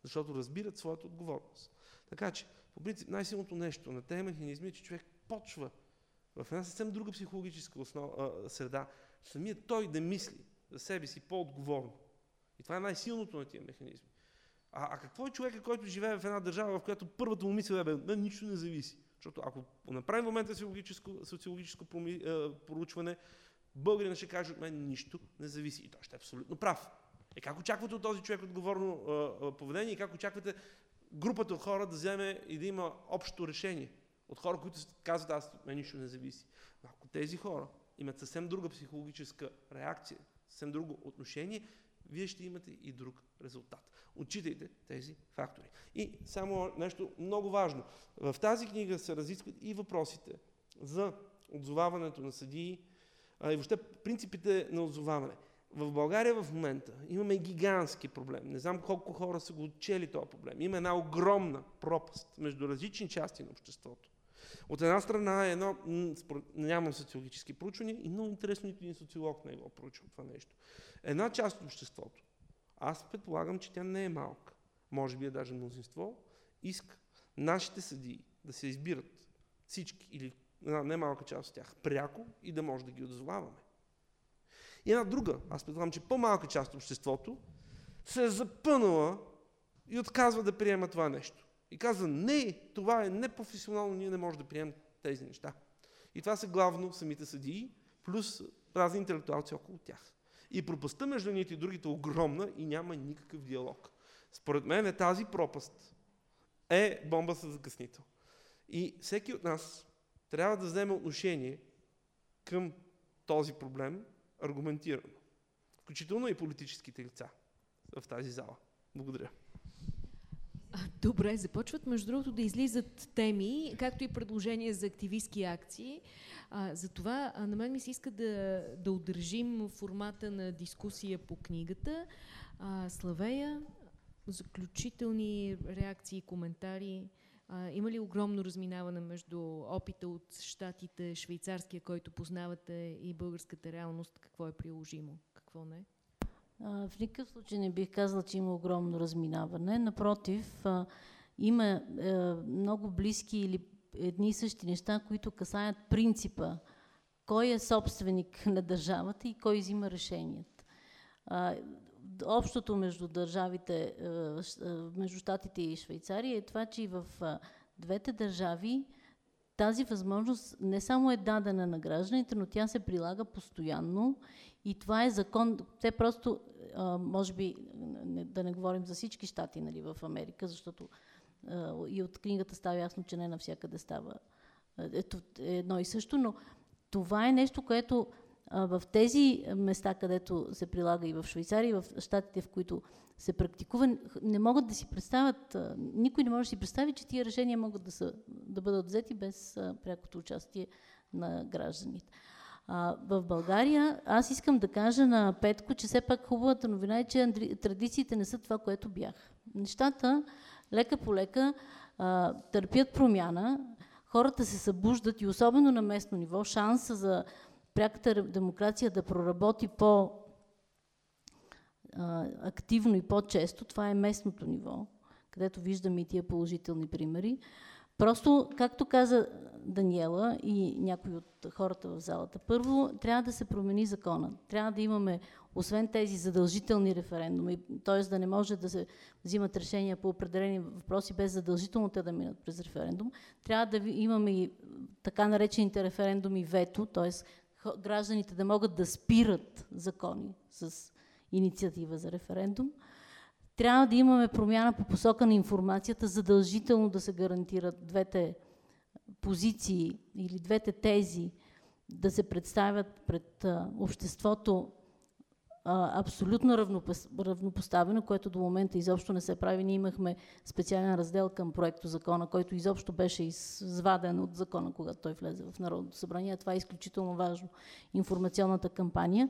Защото разбират своята отговорност. Така че, по принцип, най-силното нещо на тези механизми е, че човек почва в една съвсем друга психологическа основ, а, среда, самият той да мисли за себе си по-отговорно. И това е най-силното на тия механизми. А, а какво е човека, който живее в една държава, в която първата му мисъл е, бе, нищо не зависи? Защото ако направим в момента социологическо, социологическо проучване, българина ще каже от мен нищо не зависи. И той ще е абсолютно прав. И как очаквате от този човек отговорно а, поведение и как очаквате групата от хора да вземе и да има общо решение? От хора, които казват, аз мен нищо не зависи. Но ако тези хора имат съвсем друга психологическа реакция, съвсем друго отношение, вие ще имате и друг резултат. Отчитайте тези фактори. И само нещо много важно. В тази книга се разискват и въпросите за отзоваването на съдии а, и въобще принципите на отзоваване. В България в момента имаме гигантски проблем. Не знам колко хора са го отчели този проблем. Има една огромна пропаст между различни части на обществото. От една страна е едно, нямам социологически проучвания и много интересно нито един социолог не е го проучил това нещо. Една част от обществото, аз предполагам, че тя не е малка, може би е даже мнозинство, иска нашите съдии да се избират всички или една немалка част от тях пряко и да може да ги отзоваваме. И една друга, аз предполагам, че по-малка част от обществото се е запънала и отказва да приема това нещо. И казва, не, това е непрофесионално, ние не можем да приемем тези неща. И това са главно самите съдии, плюс разни интелектуалци около тях. И пропастта между едните и другите е огромна и няма никакъв диалог. Според мен е тази пропаст е бомба с закъснител. И всеки от нас трябва да вземе отношение към този проблем аргументирано. Включително и политическите лица в тази зала. Благодаря. Добре, започват между другото да излизат теми, както и предложения за активистски акции. А, затова а, на мен ми се иска да, да удържим формата на дискусия по книгата. А, Славея, заключителни реакции, коментари. А, има ли огромно разминаване между опита от щатите, швейцарския, който познавате, и българската реалност? Какво е приложимо, какво не? В никакъв случай не бих казала, че има огромно разминаване. Напротив, има е, много близки или едни и същи неща, които касаят принципа кой е собственик на държавата и кой взима решенията. Общото между държавите, е, е, между Штатите и Швейцария е това, че и в двете държави тази възможност не само е дадена на гражданите, но тя се прилага постоянно и това е закон. Те просто, може би, да не говорим за всички щати нали, в Америка, защото и от книгата става ясно, че не навсякъде става ето, е едно и също, но това е нещо, което в тези места, където се прилага и в Швейцария, и в щатите, в които се практикува, не могат да си представят, никой не може да си представи, че тия решения могат да, са, да бъдат взети без прякото участие на гражданите. А, в България аз искам да кажа на Петко, че все пак хубавата новина е, че традициите не са това, което бях. Нещата лека по лека а, търпят промяна, хората се събуждат и особено на местно ниво, шанса за пряката демокрация да проработи по активно и по-често, това е местното ниво, където виждаме и тия положителни примери. Просто, както каза Даниела и някои от хората в залата, първо трябва да се промени закона. Трябва да имаме, освен тези задължителни референдуми, т.е. да не може да се взимат решения по определени въпроси без задължително те да минат през референдум, трябва да имаме и така наречените референдуми вето, т.е. гражданите да могат да спират закони с инициатива за референдум. Трябва да имаме промяна по посока на информацията, задължително да се гарантират двете позиции или двете тези да се представят пред обществото абсолютно равнопоставено, което до момента изобщо не се прави. Ние имахме специален раздел към проекто закона, който изобщо беше изваден от закона, когато той влезе в Народното събрание. Това е изключително важно. Информационната кампания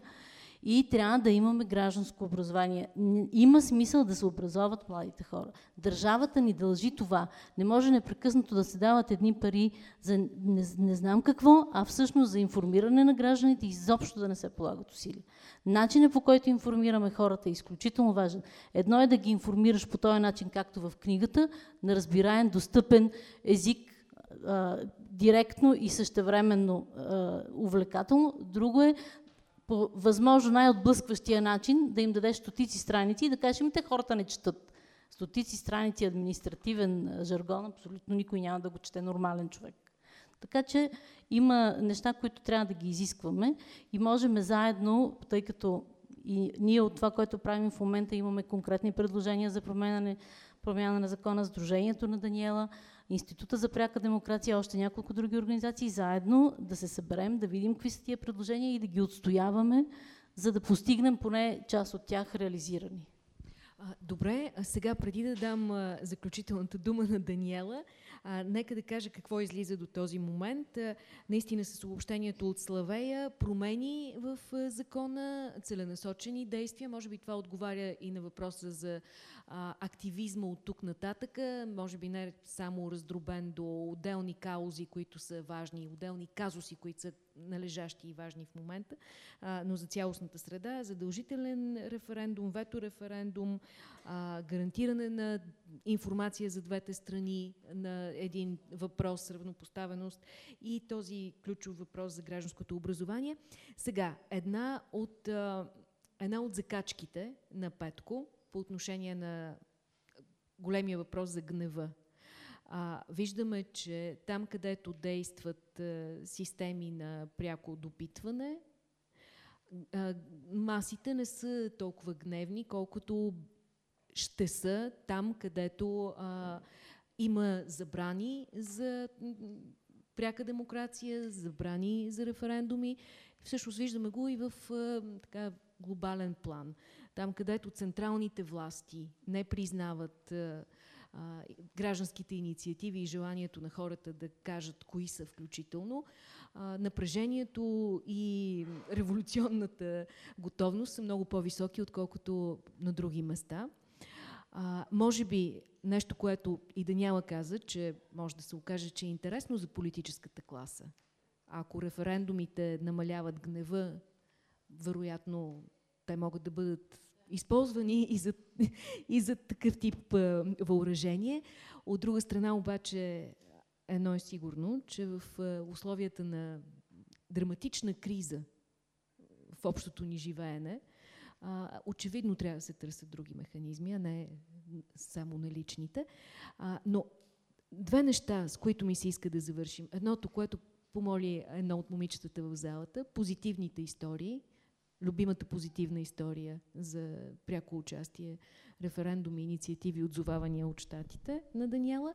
и трябва да имаме гражданско образование. Има смисъл да се образоват младите хора. Държавата ни дължи това. Не може непрекъснато да се дават едни пари за не, не знам какво, а всъщност за информиране на гражданите изобщо да не се полагат усилия. Начинът по който информираме хората е изключително важен. Едно е да ги информираш по този начин, както в книгата, на разбираем, достъпен език, директно и същевременно увлекателно. Друго е по възможно най-отблъскващия начин да им дадеш стотици страници и да кажеш, те хората не четат. Стотици страници административен жаргон, абсолютно никой няма да го чете нормален човек. Така че има неща, които трябва да ги изискваме и можем заедно, тъй като и ние от това, което правим в момента, имаме конкретни предложения за промяна на закона, Сдружението на Даниела, Института за пряка демокрация, още няколко други организации, заедно да се съберем, да видим какви са тия предложения и да ги отстояваме, за да постигнем поне част от тях реализирани. Добре, а сега преди да дам а, заключителната дума на Даниела, а, нека да кажа какво излиза до този момент. А, наистина с обобщението от Славея, промени в а, закона, целенасочени действия. Може би това отговаря и на въпроса за а, активизма от тук нататъка. Може би не само раздробен до отделни каузи, които са важни, отделни казуси, които са належащи и важни в момента, а, но за цялостната среда, задължителен референдум, вето референдум, а, гарантиране на информация за двете страни на един въпрос, равнопоставеност и този ключов въпрос за гражданското образование. Сега, една от, а, една от закачките на Петко по отношение на големия въпрос за гнева. А, виждаме, че там, където действат а, системи на пряко допитване, а, масите не са толкова гневни, колкото ще са там, където а, има забрани за пряка демокрация, забрани за референдуми. Всъщност виждаме го и в а, така, глобален план. Там, където централните власти не признават а, а, гражданските инициативи и желанието на хората да кажат кои са включително, напрежението и революционната готовност са много по-високи, отколкото на други места. Може би нещо, което и Даниела каза, че може да се окаже, че е интересно за политическата класа. Ако референдумите намаляват гнева, вероятно те могат да бъдат използвани и за, и за такъв тип въоръжение. От друга страна обаче едно е сигурно, че в условията на драматична криза в общото ни живеене, очевидно трябва да се търсят други механизми, а не само наличните. Но две неща, с които ми се иска да завършим. Едното, което помоли едно от момичетата в залата, позитивните истории, любимата позитивна история за пряко участие, референдуми, инициативи, отзовавания от щатите на Даниела.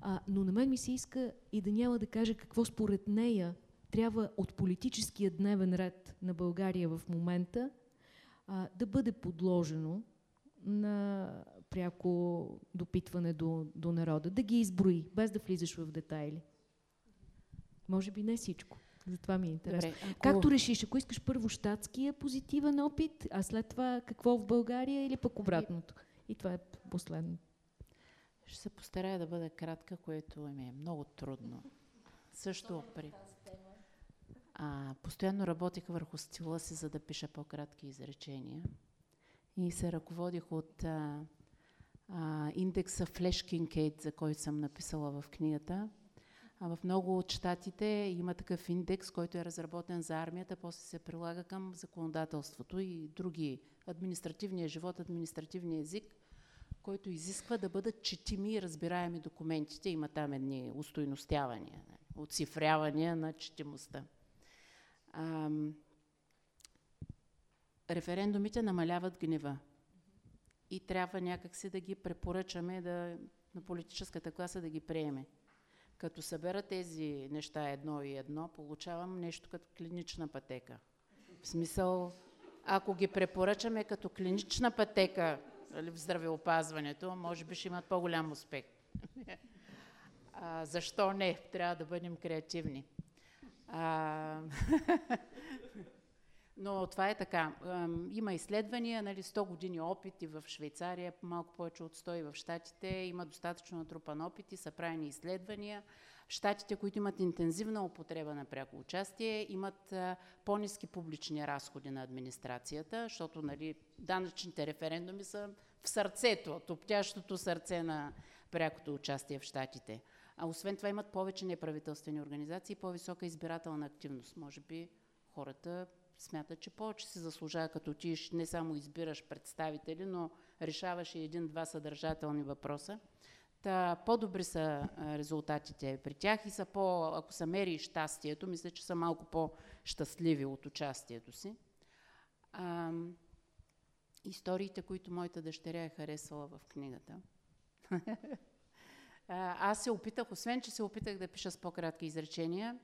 А, но на мен ми се иска и Даниела да каже какво според нея трябва от политическия дневен ред на България в момента а, да бъде подложено на пряко допитване до, до народа, да ги изброи, без да влизаш в детайли. Може би не всичко. Затова ми е интересно. Добре, ако... Както решиш, ако искаш първо щатския позитивен опит, а след това какво в България или пък обратното. И това е последно. Ще се постарая да бъда кратка, което ми е много трудно. Също при... А, постоянно работих върху стила си, за да пиша по-кратки изречения. И се ръководих от а, а, индекса Flash Kincaid, за който съм написала в книгата. В много от щатите има такъв индекс, който е разработен за армията, после се прилага към законодателството и други административния живот, административния език, който изисква да бъдат четими и разбираеми документите. Има там едни устойностявания, оцифрявания на четимостта. Ам, референдумите намаляват гнева и трябва някакси да ги препоръчаме да, на политическата класа да ги приеме. Като събера тези неща едно и едно, получавам нещо като клинична пътека. В смисъл, ако ги препоръчаме като клинична пътека нали, в здравеопазването, може би ще имат по-голям успех. А, защо не? Трябва да бъдем креативни. А, но това е така. Има изследвания, нали, 100 години опит и в Швейцария, малко повече от 100 и в Штатите. Има достатъчно натрупан опит и са правени изследвания. Штатите, които имат интензивна употреба на пряко участие, имат по-низки публични разходи на администрацията, защото нали, данъчните референдуми са в сърцето, топтящото сърце на прякото участие в Штатите. А освен това имат повече неправителствени организации и по-висока избирателна активност. Може би хората смятат, че повече се заслужава, като отидеш не само избираш представители, но решаваш и един-два съдържателни въпроса. Та, по-добри са резултатите при тях и са по, ако са мери щастието, мисля, че са малко по-щастливи от участието си. А, историите, които моята дъщеря е харесала в книгата. Аз се опитах, освен че се опитах да пиша с по-кратки изречения,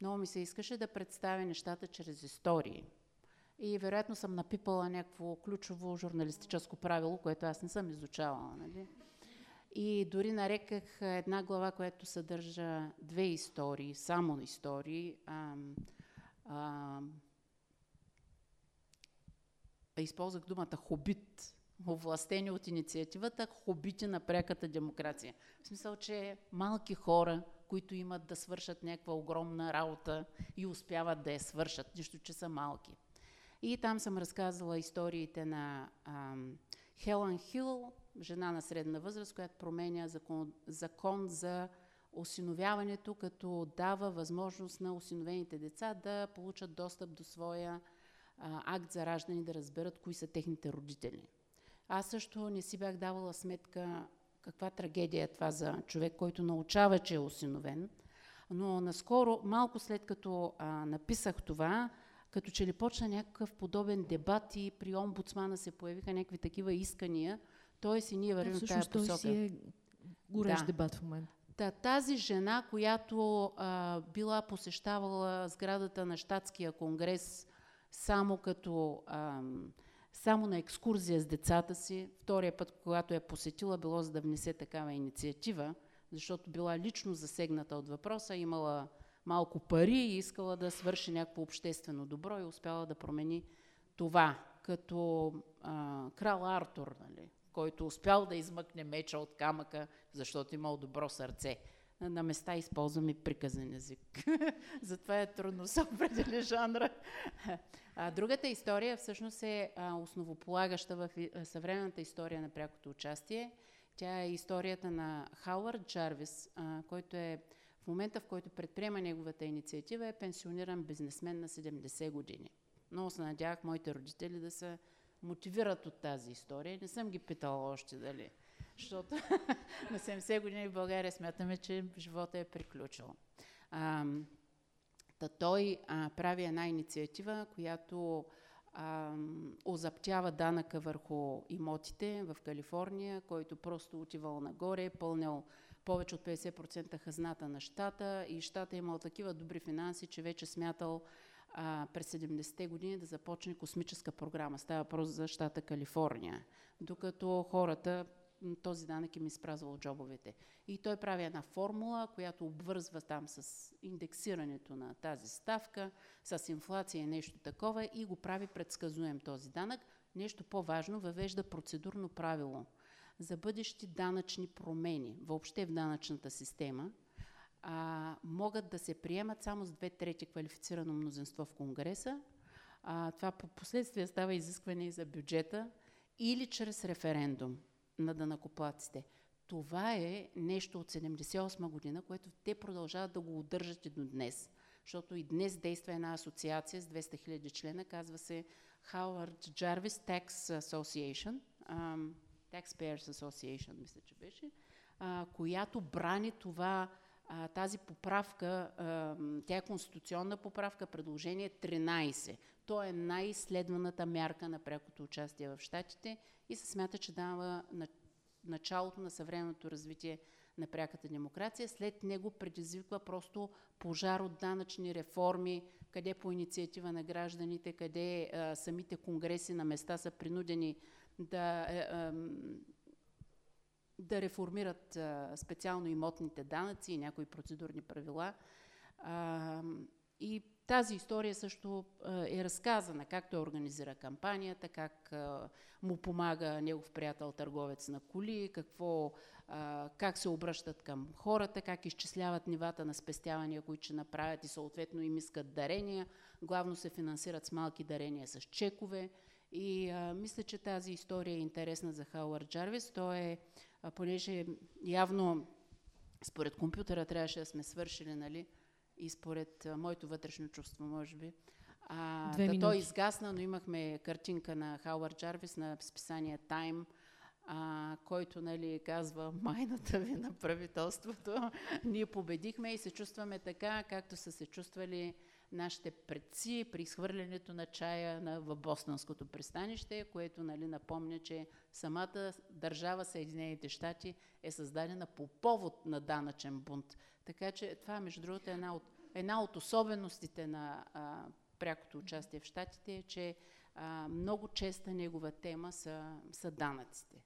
много ми се искаше да представя нещата чрез истории. И вероятно съм напипала някакво ключово журналистическо правило, което аз не съм изучавала. Нали? И дори нареках една глава, която съдържа две истории, само истории. А, а, използвах думата хобит, овластени от инициативата, хобити на пряката демокрация. В смисъл, че малки хора, които имат да свършат някаква огромна работа и успяват да я свършат, нищо, че са малки. И там съм разказала историите на ам, Хелън Хил, жена на средна възраст, която променя закон, закон за осиновяването, като дава възможност на осиновените деца да получат достъп до своя а, акт за раждане, да разберат кои са техните родители. Аз също не си бях давала сметка каква трагедия е това за човек, който научава, че е осиновен. Но наскоро, малко след като а, написах това, като че ли почна някакъв подобен дебат и при омбудсмана се появиха някакви такива искания, т.е. и ние вървим в тази посока. си е горещ Да. дебат в момента. Та, тази жена, която а, била посещавала сградата на Штатския конгрес само като а, само на екскурзия с децата си, втория път, когато я посетила, било за да внесе такава инициатива, защото била лично засегната от въпроса, имала малко пари и искала да свърши някакво обществено добро и успяла да промени това, като а, крал Артур, нали, който успял да измъкне меча от камъка, защото имал добро сърце. На, места използвам и приказен език. Затова е трудно се определи жанра. Другата история всъщност е основополагаща в а, съвременната история на прякото участие. Тя е историята на Хауърд Джарвис, който е в момента, в който предприема неговата инициатива, е пенсиониран бизнесмен на 70 години. Много се надявах моите родители да се мотивират от тази история. Не съм ги питала още дали. Защото на 70 години в България смятаме, че живота е приключил. Та той а, прави една инициатива, която а, озаптява данъка върху имотите в Калифорния, който просто отивал нагоре, пълнял повече от 50% хазната на щата и щата е имал такива добри финанси, че вече смятал а, през 70-те години да започне космическа програма. Става въпрос за щата Калифорния. Докато хората този данък им изпразвал джобовете. И той прави една формула, която обвързва там с индексирането на тази ставка, с инфлация и нещо такова и го прави предсказуем този данък. Нещо по-важно, въвежда процедурно правило за бъдещи данъчни промени въобще в данъчната система, а, могат да се приемат само с две трети квалифицирано мнозинство в Конгреса. А, това по последствие става изискване и за бюджета или чрез референдум на данакоплаците. Това е нещо от 78 година, което те продължават да го удържат и до днес. Защото и днес действа една асоциация с 200 000 члена, казва се Howard Jarvis Tax Association, ам, Taxpayers Association, мисля, че беше, а, която брани това, а, тази поправка, а, тя е конституционна поправка, предложение 13. То е най-изследваната мярка на прякото участие в Штатите и се смята, че дава на началото на съвременното развитие на пряката демокрация. След него предизвиква просто пожар от данъчни реформи, къде по инициатива на гражданите, къде а, самите конгреси на места са принудени да, е, ам, да реформират а, специално имотните данъци и някои процедурни правила. А, и тази история също е разказана, как той организира кампанията, как му помага негов приятел търговец на коли, какво, как се обръщат към хората, как изчисляват нивата на спестявания, които ще направят и съответно им искат дарения. Главно се финансират с малки дарения с чекове. И а, мисля, че тази история е интересна за Хауърд Джарвис. Той е, а, понеже явно според компютъра трябваше да сме свършили, нали? И според а, моето вътрешно чувство, може би. А, Две да, той изгасна, но имахме картинка на Хауърд Джарвис на списание Time, а, който нали, казва майната ви на правителството. Ние победихме и се чувстваме така, както са се чувствали нашите предци при изхвърлянето на чая на, в Бостанското пристанище, което нали, напомня, че самата държава Съединените щати е създадена по повод на данъчен бунт. Така че това, между другото, е една от, една от особеностите на а, прякото участие в щатите, е, че а, много честа негова тема са, са данъците.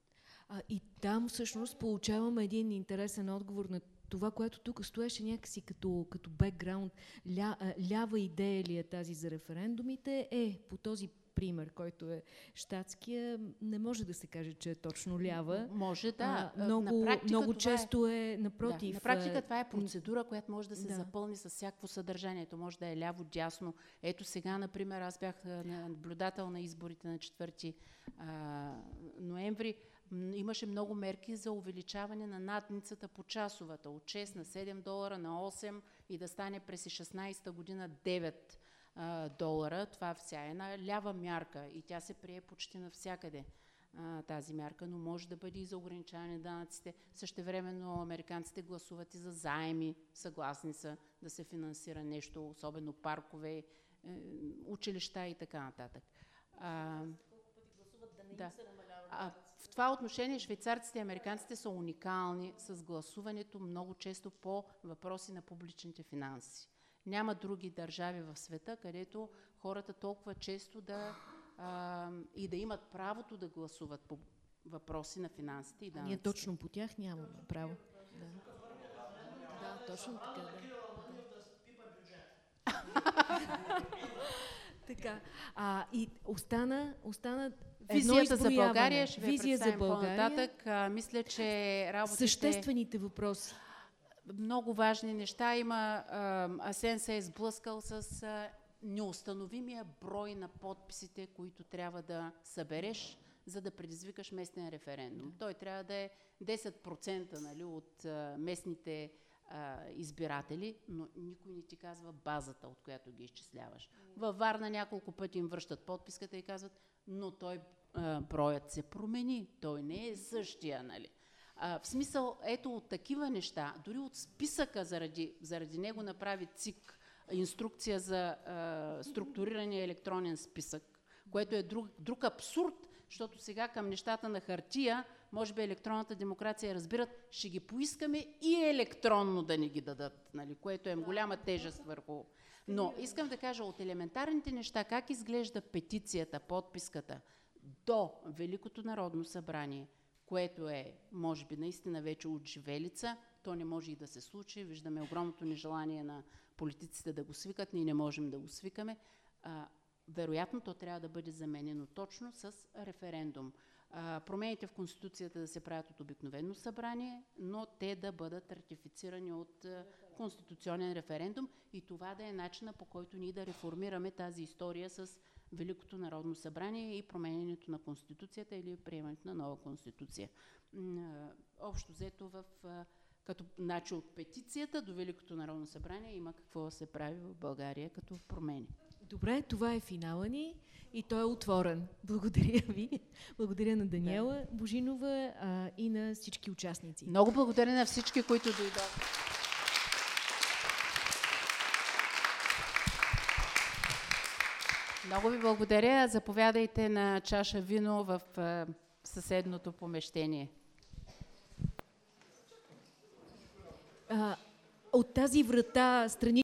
А, и там всъщност получаваме един интересен отговор на това, което тук стоеше някакси като, като бекграунд. Ля, лява идея ли е тази за референдумите? Е, по този пример, който е щатския, не може да се каже, че е точно лява. Може, да. А, много, на много това често е, напротив. Да, на практика това е процедура, която може да се да. запълни с всякакво съдържание. То може да е ляво, дясно. Ето сега, например, аз бях наблюдател на изборите на 4 а, ноември. Имаше много мерки за увеличаване на надницата по часовата от 6 на 7 долара на 8 и да стане през 16-та година 9 а, долара. Това вся е една лява мярка и тя се прие почти навсякъде а, тази мярка, но може да бъде и за ограничаване на данъците. Същевременно американците гласуват и за заеми, съгласни са да се финансира нещо, особено паркове, е, училища и така нататък. А, да. А, това отношение швейцарците и американците са уникални с гласуването много често по въпроси на публичните финанси. Няма други държави в света, където хората толкова често да а, и да имат правото да гласуват по въпроси на финансите и Ние данъците. точно по тях нямаме право. Да, да точно така, да. така. А, и остана, остана Визията за. България ще ви Визия за България. по-нататък. А, мисля, че работите... Съществените въпроси. много важни неща има. Асен се е сблъскал с неустановимия брой на подписите, които трябва да събереш, за да предизвикаш местен референдум. Той трябва да е 10% нали, от а, местните а, избиратели, но никой не ти казва базата, от която ги изчисляваш. Във Варна няколко пъти им връщат подписката и казват, но той а, броят се промени, той не е същия, нали? А, в смисъл, ето от такива неща, дори от списъка заради, заради него направи ЦИК инструкция за а, структурирания електронен списък, което е друг, друг абсурд, защото сега към нещата на хартия, може би електронната демокрация разбират, ще ги поискаме и електронно да ни ги дадат, нали, което е голяма тежест върху. Но искам да кажа от елементарните неща, как изглежда петицията, подписката до Великото народно събрание, което е, може би, наистина вече от живелица, то не може и да се случи. Виждаме огромното нежелание на политиците да го свикат, ние не можем да го свикаме. А, вероятно, то трябва да бъде заменено точно с референдум. А, промените в Конституцията да се правят от обикновено събрание, но те да бъдат ратифицирани от а, конституционен референдум и това да е начина по който ние да реформираме тази история с Великото народно събрание и променянето на Конституцията или приемането на нова Конституция. Общо взето в като значи от петицията до Великото народно събрание има какво да се прави в България като промени. Добре, това е финала ни и той е отворен. Благодаря ви. Благодаря на Даниела Божинова а, и на всички участници. Много благодаря на всички, които дойдоха. Много ви благодаря. Заповядайте на чаша вино в а, съседното помещение. А, от тази врата страни